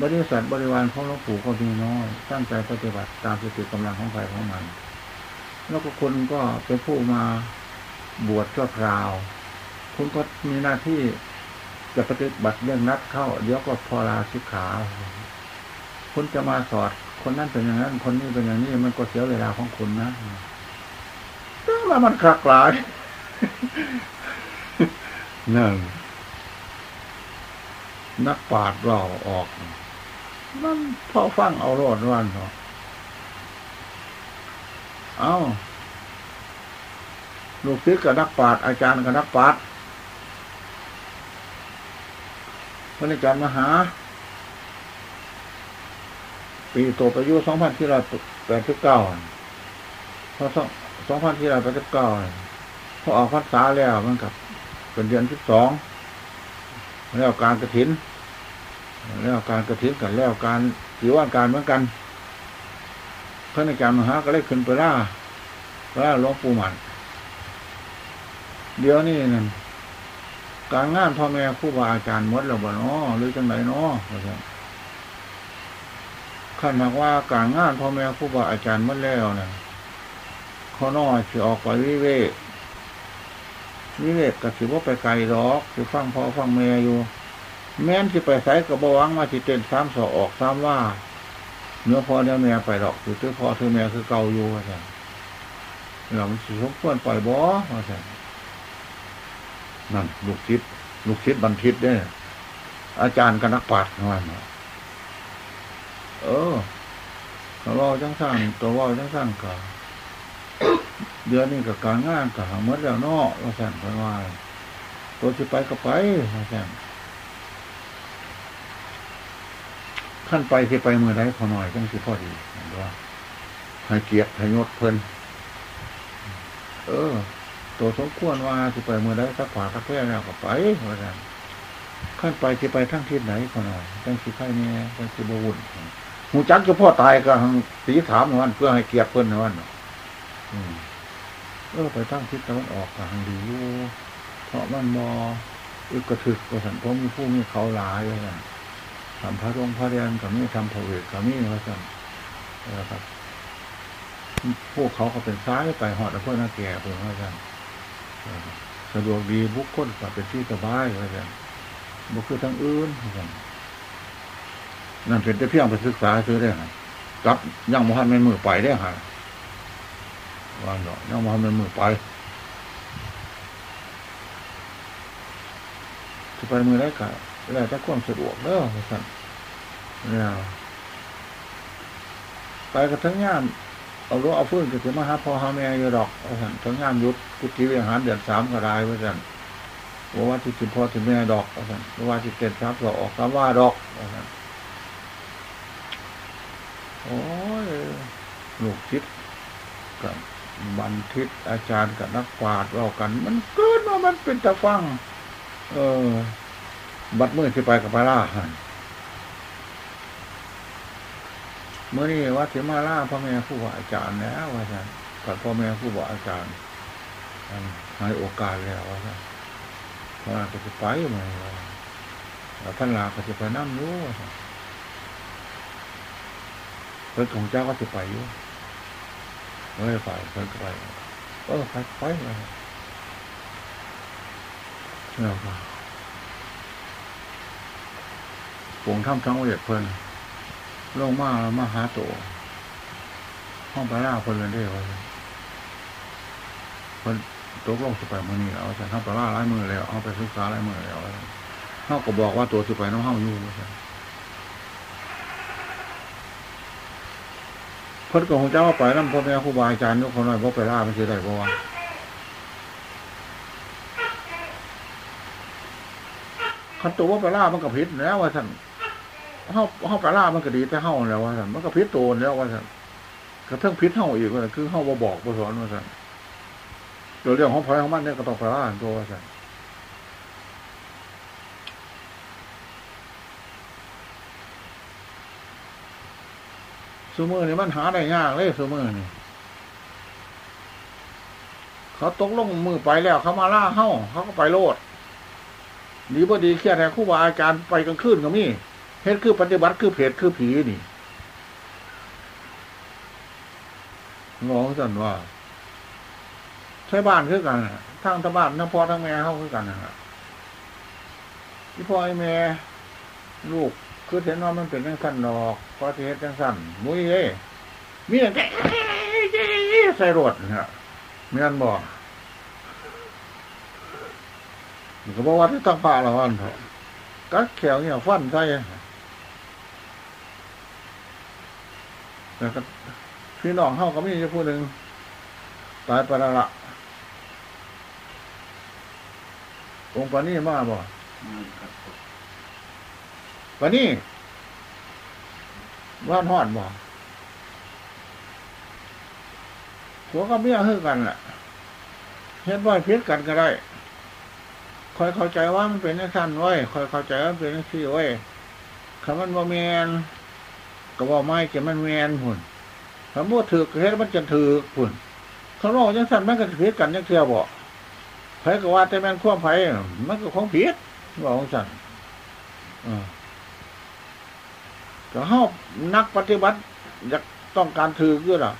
บริษัทบริวารของหลวงปู่ก็มีน้อย ตั้งใจปฏิบัติตามสติกำลังของใครของมัน แล้วก็คนก็เป็นผู้มาบวชชั่วคราว คุณก็มีหน้าที่ จะปฏิบัติเรื่องนัดเข้าเดี๋ยวก็พอลาสิกขา คุณจะมาสอด คนนั้นเป็นอย่างนั้น คนนี้เป็นอย่างนี้มันก็เสียเวลาของคุณนะถ้ามันคลักหลายนั่นนักปาดเราออก มันพอฟังเอารอดวันเหรอเอาลูกศิษย์กับนักปราชญ์อาจารย์กับนักปราชญ์ พระอาจารย์มหา ปีโตประยุสองพันที่ร้อยแปดสิบเก้าพอสองพันที่ร้อยแปดสิบเก้าพอออกพรรษาแล้วมันกับเป็นเดือนที่สองแล้วการกระถิน แล้วการกระถินกันแล้วการถือว่าการเหมือนกันพระอาจารย์มหาก็เลยขึ้นไปล่าล่าหลวงปู่มันเดี๋ยวนี้นั่น การงานพ่อแม่ครูบาอาจารย์มดแล้วบ่เนาะหรือจังไหนเนาะขั้นหากว่าการงานพ่อแม่ครูบาอาจารย์มดแล้วนะข้อน้อยสิออกไปวิเวกวิเวกก็สิว่าไปไกลดอกสิฟังพ่อฟังแม่อยู่ แม้นสิไปใส่กับบวังมาสิเต้นสามสอออกสามว่าเนื้อพ่อเนื้อแม่ไปดอกคือตัวพ่อคือแม่คือเก่าอยู่ว่าสั่เรามันสิสมควรปล่อยบ่ว่าสั่ นั่นลูกศิษย์ลูกศิษย์บันทิตเนี่ยอาจารย์กนักปัดนั่นเออตัวว่าจังสั่งตัวว่าจังสั่งกับเดือนนี้กับการงานกับหาเมื่อแล้วนอกเราสั่งไปว่าตัวที่ไปก็ไปเราสั่งขั้นไปที่ไปเมื่อไรพอหน่อยจังสิพอดีว่าให้เกียรติให้ยศเพิ่นเออ ตัวสมควรว่าที่ไปเมื่อใดสักขวาสักแค่แล้วก็ไปเหมือนกันขั้นไปที่ไปทั้งทิศไหนก็หน่อยจังสิไข่เนี่ยจังสิบวุ่นหูจักจะพ่อตายก็ตีถามวันเพื่อให้เกียรติเพิ่อนวันเออไปทั้งทิศตะวันออกก็หังดีอยู่เพราะมันมออึกกระถึกกระสันเพราะมีผู้มีเขาหลายเลยนะทำพระรงพระเรียนกับมีทำพระเวทกับมีว่าสั่นนะครับพวกเขาก็เป็นซ้ายไปหอดแล้วเพื่อนน่าแก่เพื่อนว่าสั่น สะดวกดีบุคคลก็เป็นที่สบายอะไรกันบุคคลทั้งอื่นนั่นเป็นแต่เพียงไปศึกษาซื้อได้ไงกับยังมหันเป็นมือไปได้ไงวันเนาะยังมหันเป็นมือไปจะไปมือได้กะแล้วแต่ความสะดวกเด้อสั่นเนี่ยไปกระทั่งย่าม เอาลูกเอาฟื้นก็จะมาหาพ่อหาแม่อยู่ดอกเอาสั่นทั้งงานยุดกุฏิวิหารเดือนสามก็ได้ว่าสั่นว่าว่าที่สิพ่อที่แม่ดอกเอาสั่นว่าที่เต็นทรัพย์ก็ออกคำว่าดอกเอาสั่นโอ้ยลูกทิศกับบันทิศอาจารย์กับนักปราชญ์เรากัน มันเกินว่ามันเป็นตะฟัง เออ บัดมือที่ไปกับไปล่าหัน เมื่อนี้วัดเสมาล่าพ่อแม่ผู้บาอาจารย์แล้วว่าท่านกับพ่อแม่ผู้บาอาจารย์ให้โอกาสแล้วว่าท่านพระก็จะไปไหมแล้วท่านลาก็จะไปนั่งรู้ว่าท่านเพื่อนของเจ้าก็จะไปอยู่ไม่ไปเพื่อนก็ไปเออไปไปเลยเนี่ยครับผงถ้ำทั้งเวียดเพื่อน ลงมามาหาโตห้องปลาคนเลยได้ไว้คนตกลงสไปมือนี่แล้วแต่ห้องปลาไล่มือแล้วเอาไปศึกษาไล่มือแล้วเขาก็บอกว่าตัวสุไปน้องห้องอยู่ใช่พิ่นก็คงเจ้าไปนั่นพ่อแม่ครูบาอาจารย์ยกคนน้อยพ่ไปล่าไม่ใช่ได้เพราะว่าคันตัวว่าไปล่ามันก็ผิดแล้วว่าท่าน เฮาเฮาปล่ามันก็ดีแต่เฮาแล้วว่าสันมันก็พิษโตนแล้วว่าสันกระเทิงพิษเฮาอีกว่าคือเฮาบ่บอกบ่สอนว่าสันเดี๋ยวเรื่องของพอยของมันเนี่ยก็ต้องปล่าตัวว่าสันซูมือนี่มันหาได้ยากเลยซูมือนี่เขาตกลงมือไปแล้ว เขามาล่าเฮ้าเขาก็ไปโลดดีบ่ดีเครียดแทนคู่บาอาจารย์ไปกลางคืนก็มี เฮ็ดคือปฏิบัติคือเพจคือผีนี่งงสันว่า ใช้บ้านคือกันทั้งทั้งบ้านทั้งพ่อทั้งแม่เข้าคือกันนะฮะที่พ่อไอ้แม่ลูกคือเห็นว่ามันเป็นเรื่องสั้นดอกเพอที่เห็นเรื่องสั้นมุ้ยเอ้มีแต่ใส่รถฮะมีอันบอกมันก็บอกว่าที่ตั้งป่าละวันเถอะกัดแขวเนี่ยฟันใส่ แล้วก็พี่น้องเข้าก็มีจะพูดหนึ่งตายไปแล้วละองค์ปานี่มาบ่มาครับผมปานี่ว่านหอดบ่ผัวกับเมียคือกันแหละเฮ็ดบ่อยพิษกันก็ได้คอยเข้าใจว่ามันเป็นสั้นไว้ยคอยเข้าใจว่ามันเป็นสี่ไว้ยคำมันบ่แมน ก็บ่าไม่จะมันแมนหุ่นคำว่าถือเฮ็ดมันจะถือหุ่นเขาโลกยังสั้นมันก็พิษกันยังเทียบ่ไผก็ว่าแต่แมนความไผมันก็ของผิดว่าของสันก็เฮานักปฏิบัติอยากต้องการถือคือล่ะ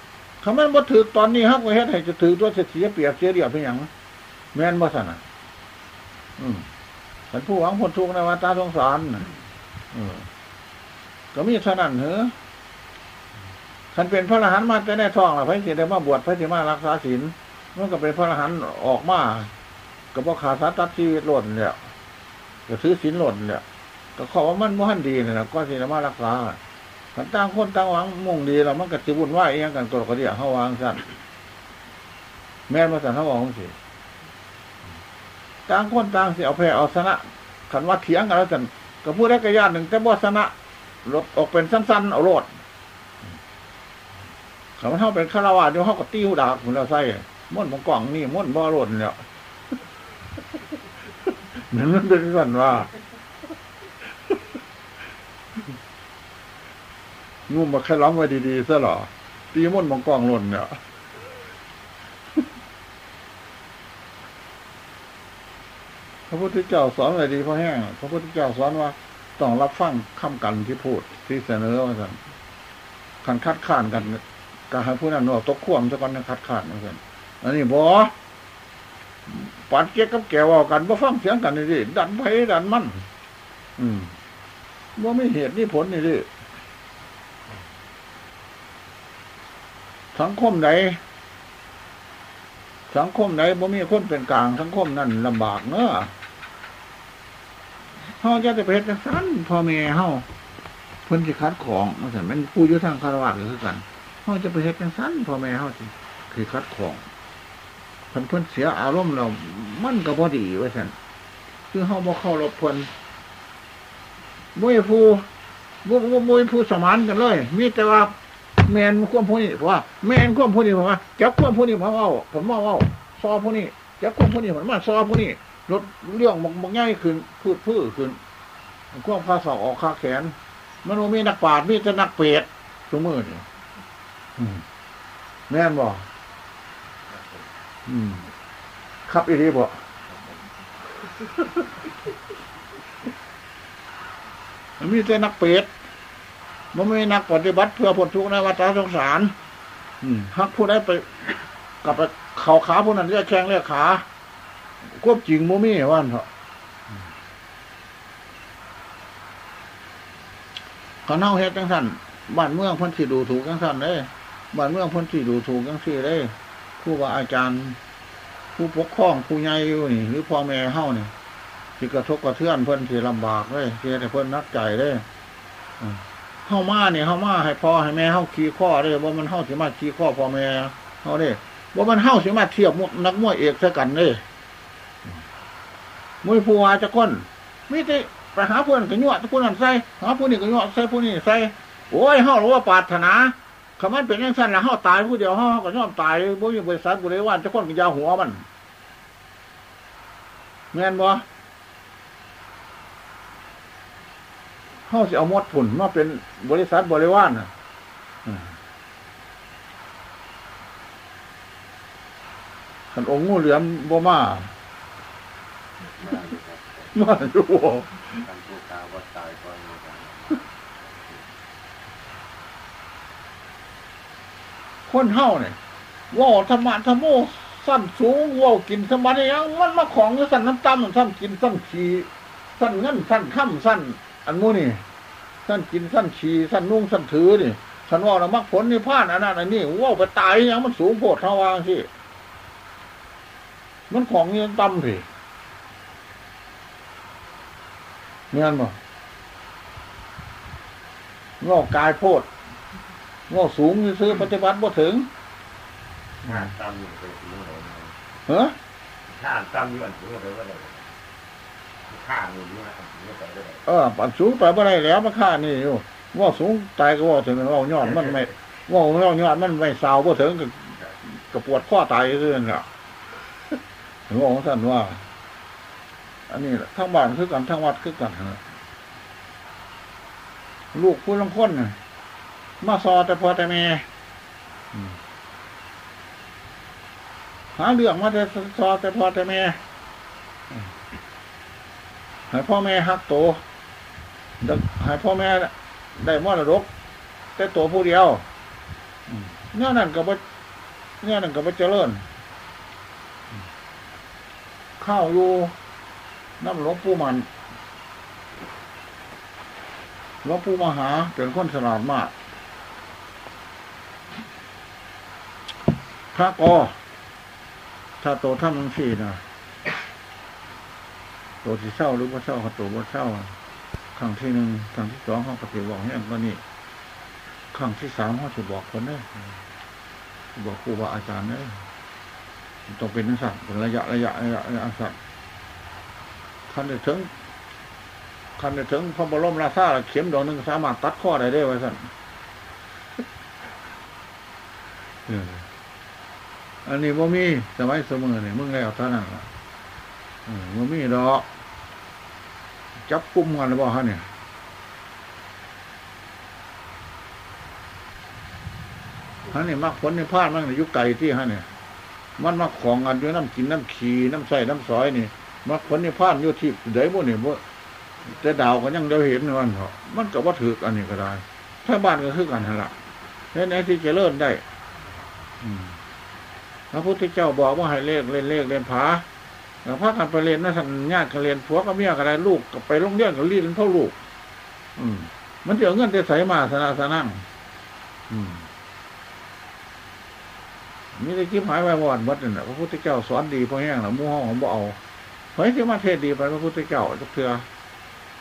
คำมันบ่ถือตอนนี้เฮาก็เฮ็ดให้จะถือตัวเสียเปรียบเสียเดียบเป็นหยังแมนบ่ซั่นน่ะอืมฉันผู้หวังพ้นทุกข์ในวัฏสงสารน่ะเออ ก็มีเท่านั้นเหรอฉันเป็นพระอรหันต์มาแต่ในท้องละพระสิได้มาบวชพระสิมารักษาศีลมันก็เป็นพระอรหันต์ออกมาก็บ่ขาดสาตัดชีวิตหล่นเนี่ยก็ถือศีลหล่นเนี่ยก็ขอว่ามันมั่นดีเนี่ยนะก็สิมารักษาขันต่างคนต่างหวังมุ่งดีแล้วมันก็สิบุญไหวเองกันตัวก็เดียวเฮาวางสั่นแม่มาสั่นเฮาบอกสิต่างคนต่างสิเอาแพ้เอาชนะขันว่าเถียงกันแล้วกันก็พูดได้กระยานหนึ่งแต่บ่ชนะ ลดออกเป็นสั้นๆ เอาโลดขันว่าเท่าเป็นฆราวาสเดี๋ยวเขาก็ติ้วดากเหมือนเราใส่ม่วนบงกล่องนี่ม่วนบ่อโลดเนี่ยเหมือนมันเป็นสันว่างูมาแค่ล้อมไว้ดีๆซะหรอ ตีม่วนบงกล่องหล่นเนี่ยพระพุทธเจ้าสอนอะไรดีพระแห้งพระพุทธเจ้าสอนว่า ต้องรับฟังคำกันที่พูดที่เสนอว่าสันขันคัดค้านกันการให้ผู้นั้นว่าตกข่วมซะก่อนนะคัดค้านว่าสันอันนี้บอปัดเก๊กกับแกว่ากันว่าฟังเสียงกันนี่ดิดันไปดันมันอืมว่าไม่เหตุนี่ผลนี่ดิสังคมไหนสังคมไหนบ่มีคนเป็นกลางสังคมนั่นลำบากเนอะ เฮาจะไปเฮ็ดจังซั่นพ่อแม่เฮาเพิ่นสิคัดของว่าซั่นแม่นผู้อยู่ทางคารวะก็คือกันเฮาจะไปเฮ็ดจังซั่นพ่อแม่เฮาสิคือคัดของเพิ่นเพิ่นเสียอารมณ์แล้วมันก็บ่ดีว่าซั่นคือเฮาบ่เข้ารบเพิ่นบ่มีผู้บ่บ่บ่มีผู้สมานกันเลย มีแต่ว่าแมนความผู้นี้เพราะว่าแมนความผู้นี้เพราะว่าจับควมผู้นี้ผมเอาผมมาเอาซอผู้นี้จับควมผู้นี้ผมมาซอผู้นี้ ลดเรื่องบางบางง่ายขึ้นพืดพื้ขึ้นความข้าศอกออกข้าแขน มันบ่มีนักปราดมีแต่นักเปรตสมือนี่แม่นบ่อืมครับอีรีบ่มันมีแต่นักเปรตมันไม่นักปฏิบัติเพื่อพ้นทุกข์ในวัฏสงสารฮักผู้ใดไปกลับไปเข่าขาผู้นั้นเรียกแข้งเรียกขา ควบจริงโมมี่ว่านเถอะเขาเน่าเฮ็ดจังสันบ้านเมืองเพ้นสิดูถูกจังสันเลยบ้านเมืองเพ้นสิดูถูกจังสี่เลยผู้ว่าอาจารย์ ผู้ปกครองผู้ใหญ่อยู่นี่ หรือพ่อแม่เฮานี่สิกระทบกระเทือนเพิ่นสิลำบากเลยเสียแต่เพิ่นนักใจเลยอืมเฮามาเนี่ยเฮามาให้พ่อให้แม่เฮาขี่ข้อเด้บ่มันเฮาสิมาขี่ข้อพ่อแม่เฮาเด้บ่มันเฮาสิมาเทียบนักมวยเอกซะกันเด้ มวยผู้วาจะคนมีแต่ไปหาเพิ่อนก็ยั่วผู้นั้นใส่หาผู้นี้ก็ยั่วใส่ผู้นี้ใส่โอ้ยเฮารู้ว่าปราถนาคำมันเป็นจังซั่นะเฮาตายผู้เดียวเฮาก็ยอมตายบ่มีบริษัทบ่ได้ว่าจะคนก็ยาหัวมันแม่นบ่เขาสิเอามดผุนมาเป็นบริษัทบริวารน่ะขันองงูเหลือมบ่มา มาอยู่ครับมาอยู่การผู้กาว่าตายก่อนมีกันคนเฮาเนี่ยว่าธรรมะธรรมโมสั้นสูงว่ากินสมาธิยังมันมาของสั้นน้ำตำสั้นกินสั้นขี่สั้นเงินสั้นค่ำสั้นอันมู้นี่สั้นกินสั้นขี่สั้นนุ่งสั้นถือนี่ฉันว่าเรามักผลนี่พลาดอันนั้นอันนี้ว่าไปตายยังมันสูงโพดเทาวางสิมันของเงินต่ำสิ เงินบ่งอกกายโพดงอกสูงซื้อปฏิบัติบ่ถึงถ้าตามอยู่ไปถึงเลยเฮ้อถ้าตามอยู่อันถึงเลยว่าได้ฆ่าเงินด้วยครับไม่ไปได้เออปันสูงไปบ่ได้แล้วมาฆ่านี่อยู่ว่าสูงตายก็ว่าถึงว่ายอดมันไม่ว่าว่ายอดมันไม่สาวบ่ถึงก็ก็ปวดข้อตายซื่อนั่นแหละถึงว่าของท่านว่า อันนี้แหละทั้งบ้านคือกันทั้งวัดคือกันนะลูกผู้ลังคนน่ะมาซอแต่พอแต่แม่หาเรื่องมาแต่ซอแต่พอแต่แม่อืมให้พ่อแม่ฮักโต้ให้พ่อแม่ได้มรดก แต่ตัวผู้เดียวเนี่ยนั่นก็บ่เนี่ยนั่นก็บ่เจริญข้าวอยู่ น้ำหลวงปู่มันหลวงปู่มหาเป็นคนฉลาดมาก พระกอถ้าโตท่านมังสี่นะโตที่เศร้าหรือว่าเศร้าขาโตว่าเศร้าครั้งที่หนึ่งครั้งที่สองเขาปฏิบอกให้อันก็นี่ครั้งที่สามเขาจะบอกคนได้บอกครูบาอาจารย์ได้ต้องเป็นนักสัตว์เป็นระยะระยะระยะระยะสัตว์ คันได้ถึงคันได้ถึงพระบรมราชาเข็มดอกหนึ่งสามารถตัดข้อได้ได้ไว้สั่นอันนี้บ่มีสมัยเสมอเนี่ยมึงแล้วเท่านั้นล่ะออบ่มีดอกจับกุมกันหรือเปล่าฮะเนี่ยฮะนี่มักผลในพลาดมันอยู่ไกลที่ฮะเนี่ยมันมักของกันอยู่น้ำกินน้ำขี่น้ำใส่น้ำซอยนี่ มักผลในพลาดอยู่ที่เดี๋ยวบ่เนี่ยบ่แต่ดาวก็ยังเดียวเห็นมันเถอมันก็ว่าถืออันนี้ก็ได้ถ้าบ้านก็คือกันหั่นละนี่นที่จะเลิ่นได้พระพุทธเจ้าบอกว่าให้เลขเล่นเลขเล่นผาแล้วพากันไปเรียนนะสัญญาติกันเรียนผัวกับเมียกันอะไรลูกก็ไปโรงเรียนกับรีนเท่าลูก อืม มันจะเอาเงินแต่ใส่มาสนาสนั่งอืมมีแต่คิดหายไปวันวัดนี่นแหละพระพุทธเจ้าสอนดีเพราะแห้งหรอมู่ห้องของบ่เอา เฮ้ยที่มาเทศดีไปพระพุทธเจ้าทุกเทือ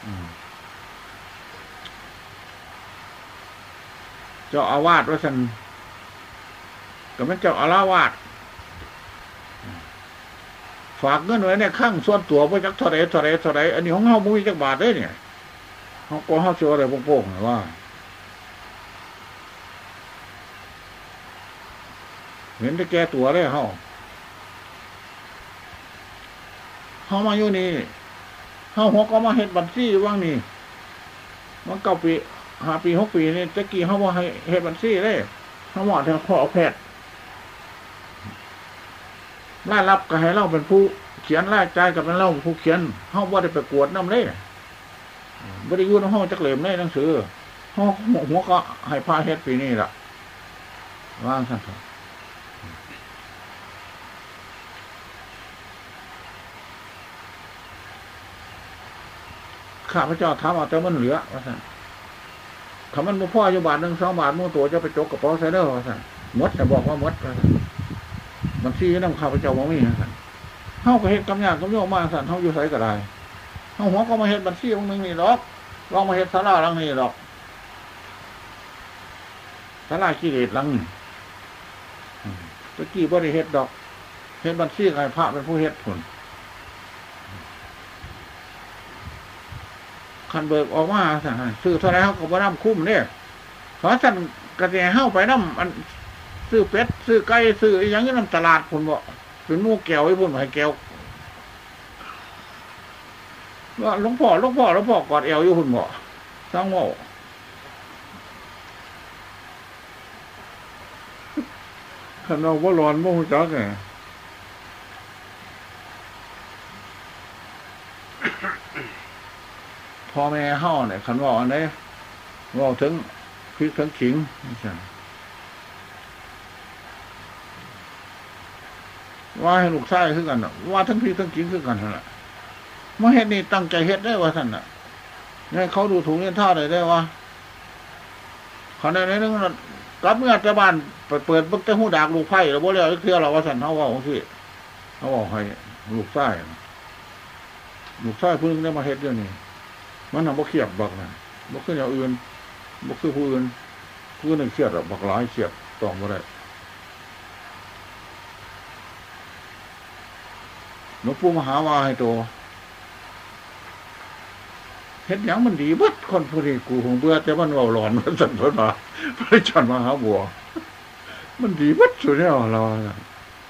อืมเจ้าอาวาสว่าสันก็มันเจ้าอาวาสฝากเงินไว้ในข้างส่วนตัวไว้จักเท่าไรเท่าไรเท่าไรอันนี้ของเฮามุ้ยจักบาทได้เนี่ยเขาก็เฮาเชื่ออะไรโป่งๆว่าเห็นแต่แก่ตัวเลยเฮา เฮามาอยู่นี่เฮาหัวก็มาเฮ็ดบัญชีว่างนี่มันเก้าปีหาปีหกปีนี่ตะกี้เฮาว่าให้เฮ็ดบัญชีเลยเฮาหมอดทางขอแพทย์รายรับก็ให้เราเป็นผู้เขียนรายจ่ายกับเป็นเราผู้เขียนเฮาบ่ได้ไปกวดน้ำเลยบ่ได้อยู่ในห้องจักเหลมในหนังสือเฮาหัวก็ให้พาเฮ็ดปีนี้ล่ะว่างซั่นเถอะ ข้าพเจ้าทำเอาแต่มันเหลือว่าสั่นคำมันบ่พ่ออยู่บาทหนึ่งสองบาทมู่ตัวจะไปจกกระเป๋าไซเดอร์ว่าสั่นมดแต่บอกว่ามดว่าสั่นบางทีน้ำข้าพเจ้าบ่มีว่าสั่นเฮาก็เฮ็ดกำยากกำโยงมาสั่นเฮาอยู่ไสก็ได้เฮาหัวก็มาเฮ็ดบัญชีองหนึ่งนี่ดอกลองมาเฮ็ดศาลาหลังนี้ดอกศาลากิเลสหลังนี้อืมตะกี้บ่ได้เฮ็ดดอกเฮ็ดบัญชีให้พระเป็นผู้เฮ็ดผล คันเบิกออกมาสั่นซื้อเท่าไรเขาก็บ่น้ำคุ้มเนี่ยเพราะสั่นกระเทียเข้าไปน้ำอันซื้อเป็ดซื้อไก่ซื้ออย่างนี้น้ำตลาดพนบ่เป็นมูแก้วไอ้พุ่นให้แก้วว่าหลวงพ่อหลวงพ่อหลวงพ่อกอดเอวอยู่พุ่นบ่สร้างโม่ขันเราว่าร้อนบ่หูจักไง พ่อแม่เฮาเนี่ยคันว่าอันไหนว่าถึงพริกถึงขิงนี่ใช่ว่าให้ลูกชายคือกันว่าทั้งพริกทั้งขิงคือกันนั่นแหละมาเฮ็ดนี่ตั้งใจเฮ็ดได้ว่าท่านน่ะนี่เขาดูถูกเลี้ยนท่าได้ได้ว่าขณะนี้นึงน่ะกลับเมื่อจะบ้านเปิดเปิดบิ่งแต่หูดากลูกไผ่แล้วบ่แล้วเทื่อเราว่าท่านเฮาว่าจังซี่เขาบอกให้ลูกชายลูกชายเพิ่งได้มาเฮ็ดเดี๋ยวนี้ มันทำบ่เครียดบักนะบ่คืออย่างอื่นบ่คือผู้อื่นผู้อื่นเครียดหรอกบักหลายเครียดต้องบ่ได้หลวงปู่มหาวาให้โตเห็นยังมันดีบัดคนผู้นี้กูคงเบื่อแต่มันเบาหลอนมันสั่นเพราพระจันทร์มหาบัวมันดีบัดสุดแล้วเรา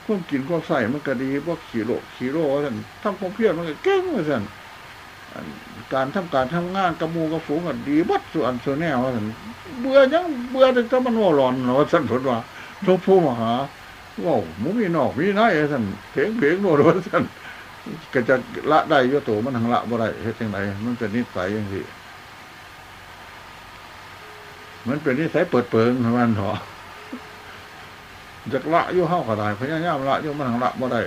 ควบกินควบใส่มันก็ดีพวกขี่โลขี่โลสั่นทำความเพียรมันก็เก่งสั่น การทำการทำงานกระมูกระฝูงก็ดีบัดส่วนส่วนแนวสั่นเบื่อยังเบื่อแต่มันเบาหลอนเราสั่นเพราะหลวงพ่มหาว่ามุมีนอกมีนายสันเพียงเพียงโน่นว่าสันก็จะละได้ยโตมันทางละบ่ได้เฮ็ดจังไดมันเป็นนิสัยอย่างที่มันเป็นนิสัยเปิดเปิงมันเถอจากละยู่เฮาก็ได้พยายามละยู่มันทางละบ่ได้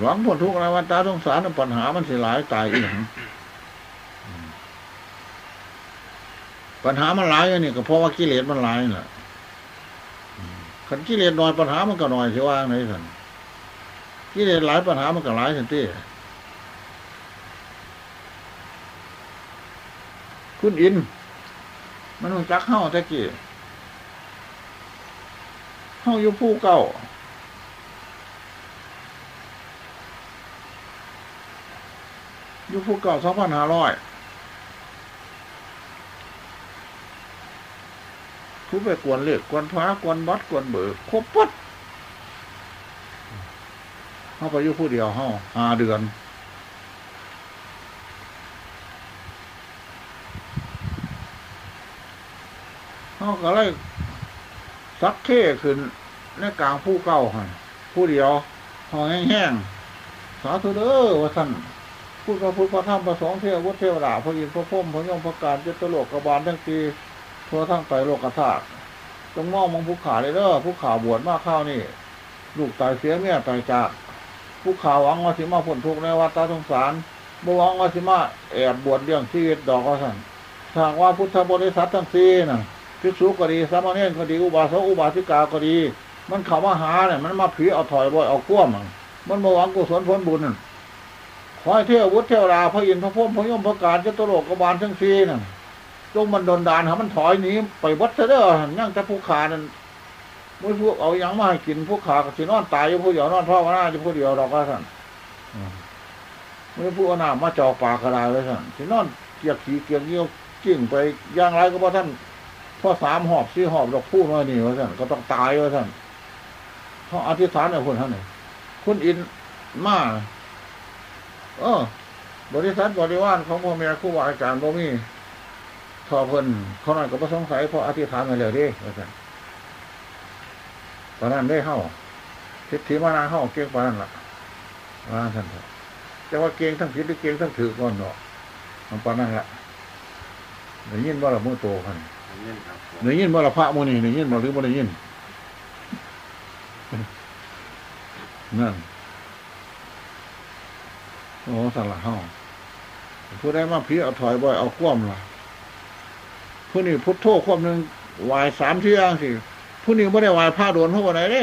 หวังพ้นทุกข์ในวันตาสงสารปัญหามันสิหลายตายอีหยังปัญหามันหลายอันนี้ก็เพราะว่ากิเลสมันหลายน่ะขันกิเลสน้อยปัญหามันก็น้อยสิว่าไหนสันกิเลสหลายปัญหามันก็หลายสันติคุณอิน มันรู้จักเฮ้าตะกี้เฮ้าอยู่ผู้เก่า ยู่ผู้เก่าสองพันห้าร้อยผู้ไปกวนเลือกกวนพระกวนวัดกวนเบิกครบปัดเข้าไปยู่ผู้เดียวเขาหาเดือนเขาก็เลยซักเข้ขึ้นในกลางผู้เก่าหันผู้เดียวหอแห้งๆสาธุเด้อว่าท่าน พูดกับพุทธพระธรรมพระสงฆ์เทวเทวดาพระอินทร์พระพุทธพระยมพระการเจตโลกกบาลทั้งปีทั่วทั้งไตโลกธาตุจงมองมองผู้ขาเลยเด้อผู้ขาบวชมากข้าวนี่ลูกตายเสียเมียตายจากผู้ขาหวังว่าสิมาผลทุกข์ในวัฏฏะสงสารบ่หวังว่าสิมาแอบบวชเรื่องชีวิตดอกก็สั่นถ้าว่าพุทธบริษัททั้งสี่น่ะภิกษุก็ดีสามเณรก็ดีอุบาสกอุบาสิกาก็ดี มันเข้ามาหาเนี่ยมันมาผีเอาถอยบ่อยเอาก้วมมันมาหวังกุศลผลบุญ ขอให้เทววุฒิเทวราพระอินทร์พระพุทธพระยมพระการเจ้าตโลกบาลทั้งสี่น่ะจงมันโดนดานหามันถอยหนีไปวัดเสด็จนั่งแต่ผู้ขานั่นมื่อพวกเอาย่างมาให้กินพวกขาก็สินอนตายอยู่ผู้เดียวนอนพ่อว่าน่าจะผู้เดียวดอกก็สั่นมื่อพวกน้ามาจอกปากกระดาษไว้สั่นสินอนเกียกขี้เกียกเงี้ยวจิ้งไปย่างไรก็บ่ท่านพ่อสามหอบสี่หอบดอกพูดว่านี่ว่าสั่นก็ต้องตายว่าสั่นเขาอธิษฐานเอาคนท่านไหนคุณอินมา เออบริษัทบริวารของพ่อแม่ครูบาอาจารย์บ่มีทอเพิ่นเขาหน่อยก็ประสงสัยเพราะอธิษฐานมาเลยดิว่าสั่นตอนนั้นได้เข้าทิฏฐิมานาเข้าเก่งปานนั้นล่ะว่าท่านจะว่าเก่งทั้งผิดหรือเก่งทั้งถือก่อนเนาะมันปานนั้นละได้ยินว่าเรามือโตกันเล่นครับผมได้ยินว่าเราพระโมนี่ได้ยินบ่หรือบ่ได้ยินนั่น โอ้สละเข้าผู้ได้มาผีเอาถอยบ่อยเอาคว่ำล่ะผู้นี้พุทโธควบหนึ่งวายสามเที่ยงสิผู้นี้ไม่ได้วายผ้าโดนเพราะว่าไหนเด้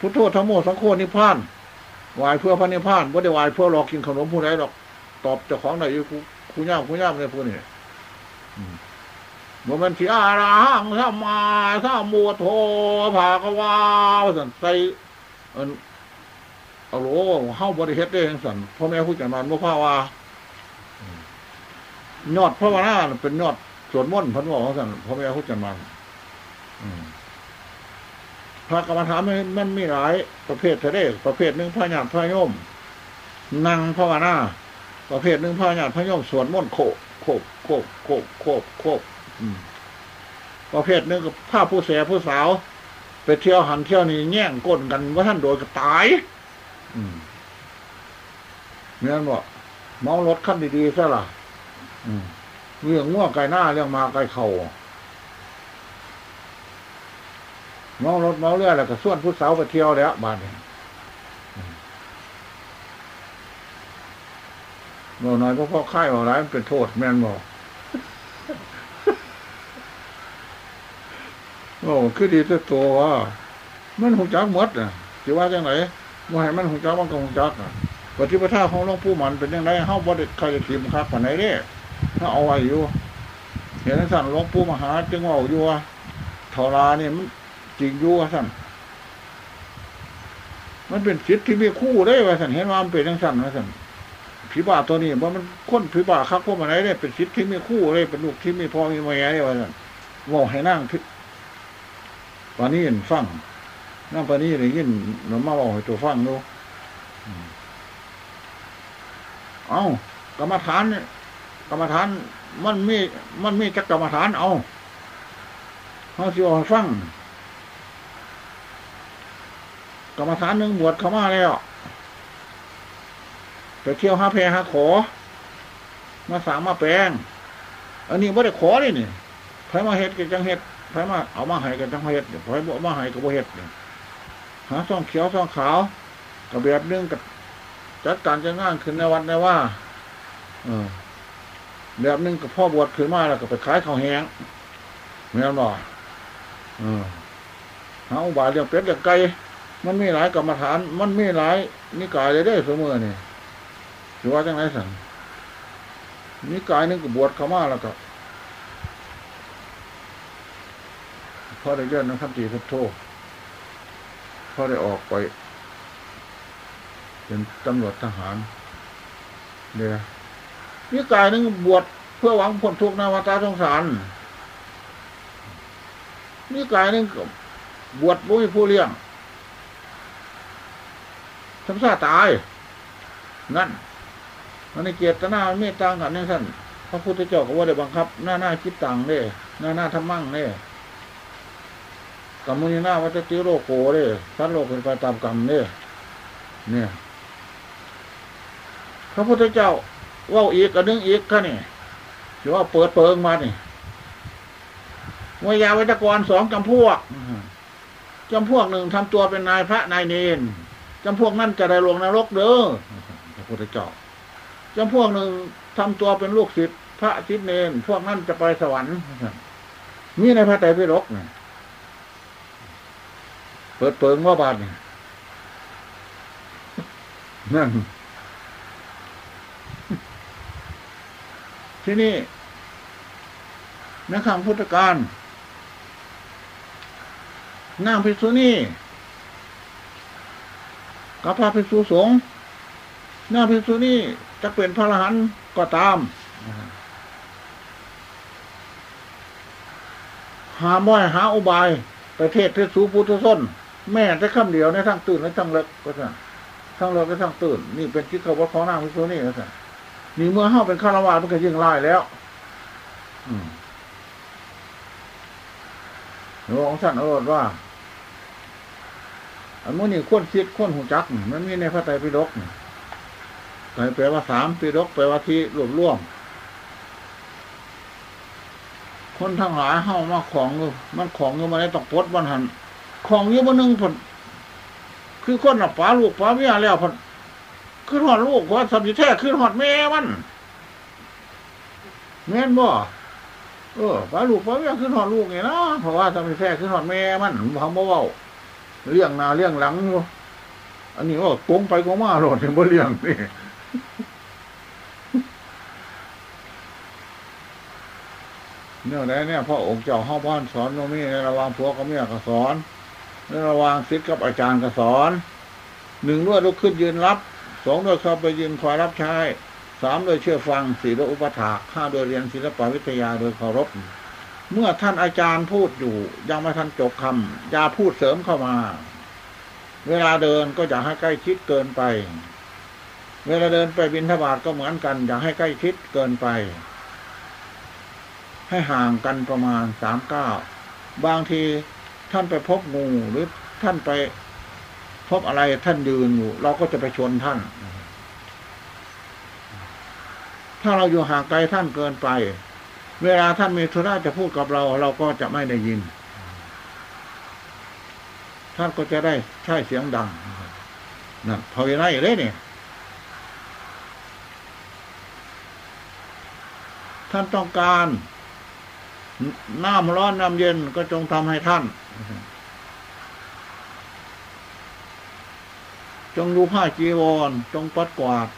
พุทโธทั้งโมสังโฆนิพพานวายเพื่อพระนิพพานไม่ได้วายเพื่อรอกินขนมผู้ใดหรอก ตอบเจ้าของไหนอยู่กูกูย่ามกูย่ามเลยผู้นี้โมเมนที่อาราหังสัมมาสัมมุทโธภาควาสันใส่อัน เอาโหเฮ้าบริเฮ็ดได้ทั้งสันพ่อแม่ผู้จัดการบ่พาว่ายอดพระวนาเป็นยอดสวดมนต์พันบอกของสันพ่อแม่ผู้จัดการพระกรรมฐานมันมันมีหลายประเภททะเลประเภทหนึ่งพระญาติพระโยมนั่งภาวนาประเภทหนึ่งพระญาติพระโยมสวดมนต์โคบโคบโคบโคบโคบโคบประเภทหนึ่งกับผ้าผู้แสผู้สาว ไปเที่ยวหันเที่ยวนี่แย่งก้นกันว่าท่านโดยก็ตาย เนี่ยบอกเมารถขั้นดีๆซะล่ะอืมเรื่องง่วงไก่หน้าเรื่องมาไก่เข่าเมารถเมาเรือแล้วก็ส่วนผู้สาวไปเที่ยวแล้วบ้านนี้บ่น้อยเพราะพ่อค่ายเอาไรมันเป็นโทษแม่นบอกโอ้คือดีแต่ตัวว่า มันหูจักหมดอะจะว่าจังไหน ว่าให้มันหูจักมันก็หูจักอะปฏิปทาของหลวงปู่มันเป็นยังไงเฮาบ่ได้ใครจะทีมคักปานไหนเด้ถ้าเอาไว้อยู่ เห็นสั่นหลวงปู่มหาจึงว่าอยู่ว่าทรานี่มันจริงอยู่ว่าสั่นมันเป็นสิทธิ์ที่มีคู่ได้ว่าสันเห็นว่ามันเป็นทั้งสันว่าสันผีบาตัวนี้ว่ามันค้นผีบาคักพวกมันไหนได้เป็นสิทธิ์ที่มีคู่ได้เป็นลูกที่มีพ่อมีแม่ได้ว่าสันบอกให้นั่งพิปานี้เห็นฟัง นั่งปานี้ได้ยินหนูมาบอกให้ตัวฟังดูเอ้ากรรมฐานเนี่ยกรรมฐาน มันมี มันมีจักกรรมฐานเอาเขาสิบอกฟังกรรมฐานหนึ่งบวชเข้ามาแล้วไปเที่ยวหาแพหาขอ มาสางมาแปลง อันนี้ไม่ได้ขอเลยนี่ไผมาเห็ดกันจังเห็ดไผมาเอามาให้กันจังเห็ดไผบอกมาให้กับบ่เห็ด หาซ่องเขียวซ่องขาวกับแบบนึงกับจัดการจะง่ายขึ้นในวันในว่าเออแบบนึงกับพ่อบวชขึ้นมาแล้วก็ไปขายข้าวแห้งไม่เอาหน่อยเออหาอุบายเรื่องเป็ดเรื่องไก่มันมีหลายกรรมฐาน มันมีหลายนิกายเลยได้เสมอนี่ถือว่าจังไรสั่งนิกายนึงก็บวชเข้ามาแล้วก็พอได้เลื่อนนักขันตีพุทโธ พอได้ออกไป เป็นตำรวจทหารเดี๋ยวนิกายนึงบวชเพื่อหวังพ้นทุกข์ในวัฏสงสารนิกายนึงบวชบุ้ยผู้เลี้ยงทำซาตายนั่นมันในเกียรติหน้าเมตตากันนี่ท่านพระพุทธเจ้าก็ว่าได้บังคับ หน้าหน้าคิดตังเด้หน้าหน้าทำมั่งเด้ กรรมุนีหน้าวัตติโรโกเด้สัตว์โลกเป็นไปตามกรรมเด้เนี่ยพระพุทธเจ้าว่าอีกกระดึงอีกค่ะนี่ถือว่าเปิดเปิงมานี่วยาวัจกรสองจำพวกจำพวกหนึ่งทำตัวเป็นนายพระนายเนนจำพวกนั้นจะได้ลงนรกเด้อพระพุทธเจ้าจำพวกหนึ่งทำตัวเป็นลูกศิษย์พระศิษย์เนน พวกนั้นจะไปสวรรค์มีในพระไตรปิฎกเนี่ย เปิดเปิงว่าบาทนี่นั่นที่นี่นักขังพุทธการนางพิษุนี่กับพระภิกษุสงฆ์น้าภิกษุนี่จะเป็นพระอรหันต์ก็ตามหาม้อยหาอุบาย ประเทศเทสูพุทธส้น แม่ได้คำเดียวในทั้งตื่นในทั้งเลิกก็ใช่ทั้งเลิกในทั้งตื่น นี่เป็นที่เขาว่าของนางภิกษุนี่ก็ใช่นี่เมื่อเข้าเป็นฆราวาสมันก็ยิ่งไล่แล้วหลวงท่นเออว่า อันนู้นนี่ค้นคิดค้นหูจัก มันมีในพระไตรปิฎกแปลว่าสามปิฎกแปลว่าที่รวบรวมคนทั้งหลายเข้ามาของมันของอยู่มาในตอกปดวันหัน ของอยู่มาหนึ่งผลคือคนน่ะป้าลูกป้าเมียแล้วผลขึ้นหอดลูกว่าสัมผัสแท้ขึ้นหอดแม่มันแม่นบ่เออป้าลูกป้าเมียขึ้นหอดลูกไงนะเพราะว่าสัมผัสแท้ขึ้นหอดแม่มันทำบ่เบาเลี้ยงนาเลี้ยงหลังอันนี้ว่าโกงไปโกงมาหลอดถึงบ่เลี้ยงนี่เนี่ยไหนเนี่ยพ่อองค์เจ้าห้าบ้านสอนโนมีในระหว่างผัวกับเมียก็สอน ระวางศิษย์กับอาจารย์ก็สอนหนึ่งด้วยลุกขึ้นยืนรับสองด้วยเข้าไปยืนคอยรับใช้สามด้วยเชื่อฟังสี่ด้วยอุปถากห้าด้วยเรียนศิลปวิทยาโดยเคารพ เมื่อท่านอาจารย์พูดอยู่ ยังไม่ทันจบคำอย่าพูดเสริมเข้ามา เวลาเดินก็อย่าให้ใกล้ชิดเกินไป เวลาเดินไปบินทบาทก็เหมือนกัน อย่าให้ใกล้ชิดเกินไป ให้ห่างกันประมาณสามเก้าบางที ท่านไปพบงูหรือท่านไปพบอะไรท่านยืนอยู่ เราก็จะไปชนท่าน ถ้าเราอยู่ห่างไกลท่านเกินไป เวลาท่านมีธุระจะพูดกับเรา เราก็จะไม่ได้ยิน ท่านก็จะได้ใช้เสียงดังนั่นพอเวลาอย่างนี้เนี่ยท่านต้องการ น้ำร้อนน้ำเย็นก็จงทำให้ท่าน จงดูผ้าจีวร จงปัดกวาด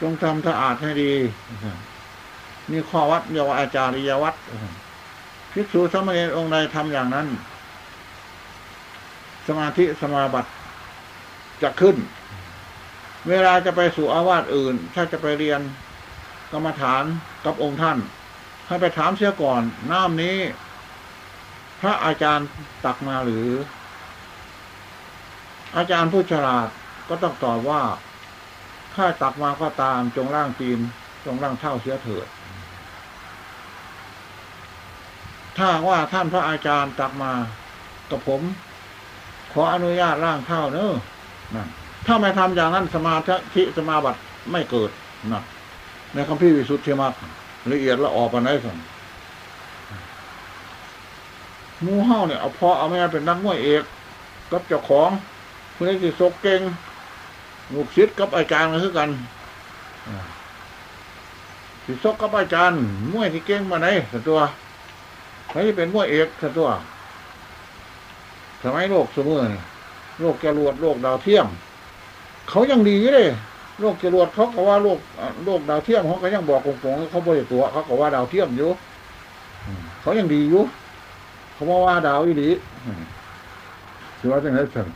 จงทำสะอาดให้ดีนี่ข้อวัดเรียกว่าอาจาริยวัดภิกษุสมณีองค์ใดทำอย่างนั้น สมาธิสมาบัติจะขึ้น เวลาจะไปสู่อาวาสอื่น ถ้าจะไปเรียนกรรมฐานกับองค์ท่าน ให้ไปถามเสียก่อน น้ำนี้ พระอาจารย์ตักมาหรือ อาจารย์ผู้ฉลาดก็ต้องตอบว่าข้าตักมาก็ตามจงร่างตีนจงร่างเท่าเสียเถิด ถ้าว่าท่านพระอาจารย์ตักมากับผม ขออนุญาตร่างเท่าเนอะนั่นถ้าไม่ทำอย่างนั้นสมาธิสมาบัติไม่เกิดนะในคำพี่วิสุทธิมรรคละเอียดละออกไปไหนสั่ มูเฮ้าเนี่ยเอาพ่อเอาแม่เป็นนักมวยเอกกับเจ้าของเพื่อที่ซกเก่งลูกศิษย์กับอาจารย์ก็คือกันสิซกกับอาจารย์มวยที่เก่งมาไหนสันตัวใครที่เป็นมวยเอกสันตัวสมัยโลกสมือนี่โลกจรวดโลกดาวเทียม เขายังดีอยู่เลยโลกจรวดเขาก็ว่าโลกโลกดาวเทียมเขาก็ยังบอกกงๆเขาบริตัว เขาก็ว่าดาวเทียมอยู่ เขายังดีอยู่ เขาบอกว่าดาวอีหลีอืมถือว่าจังไรสั่น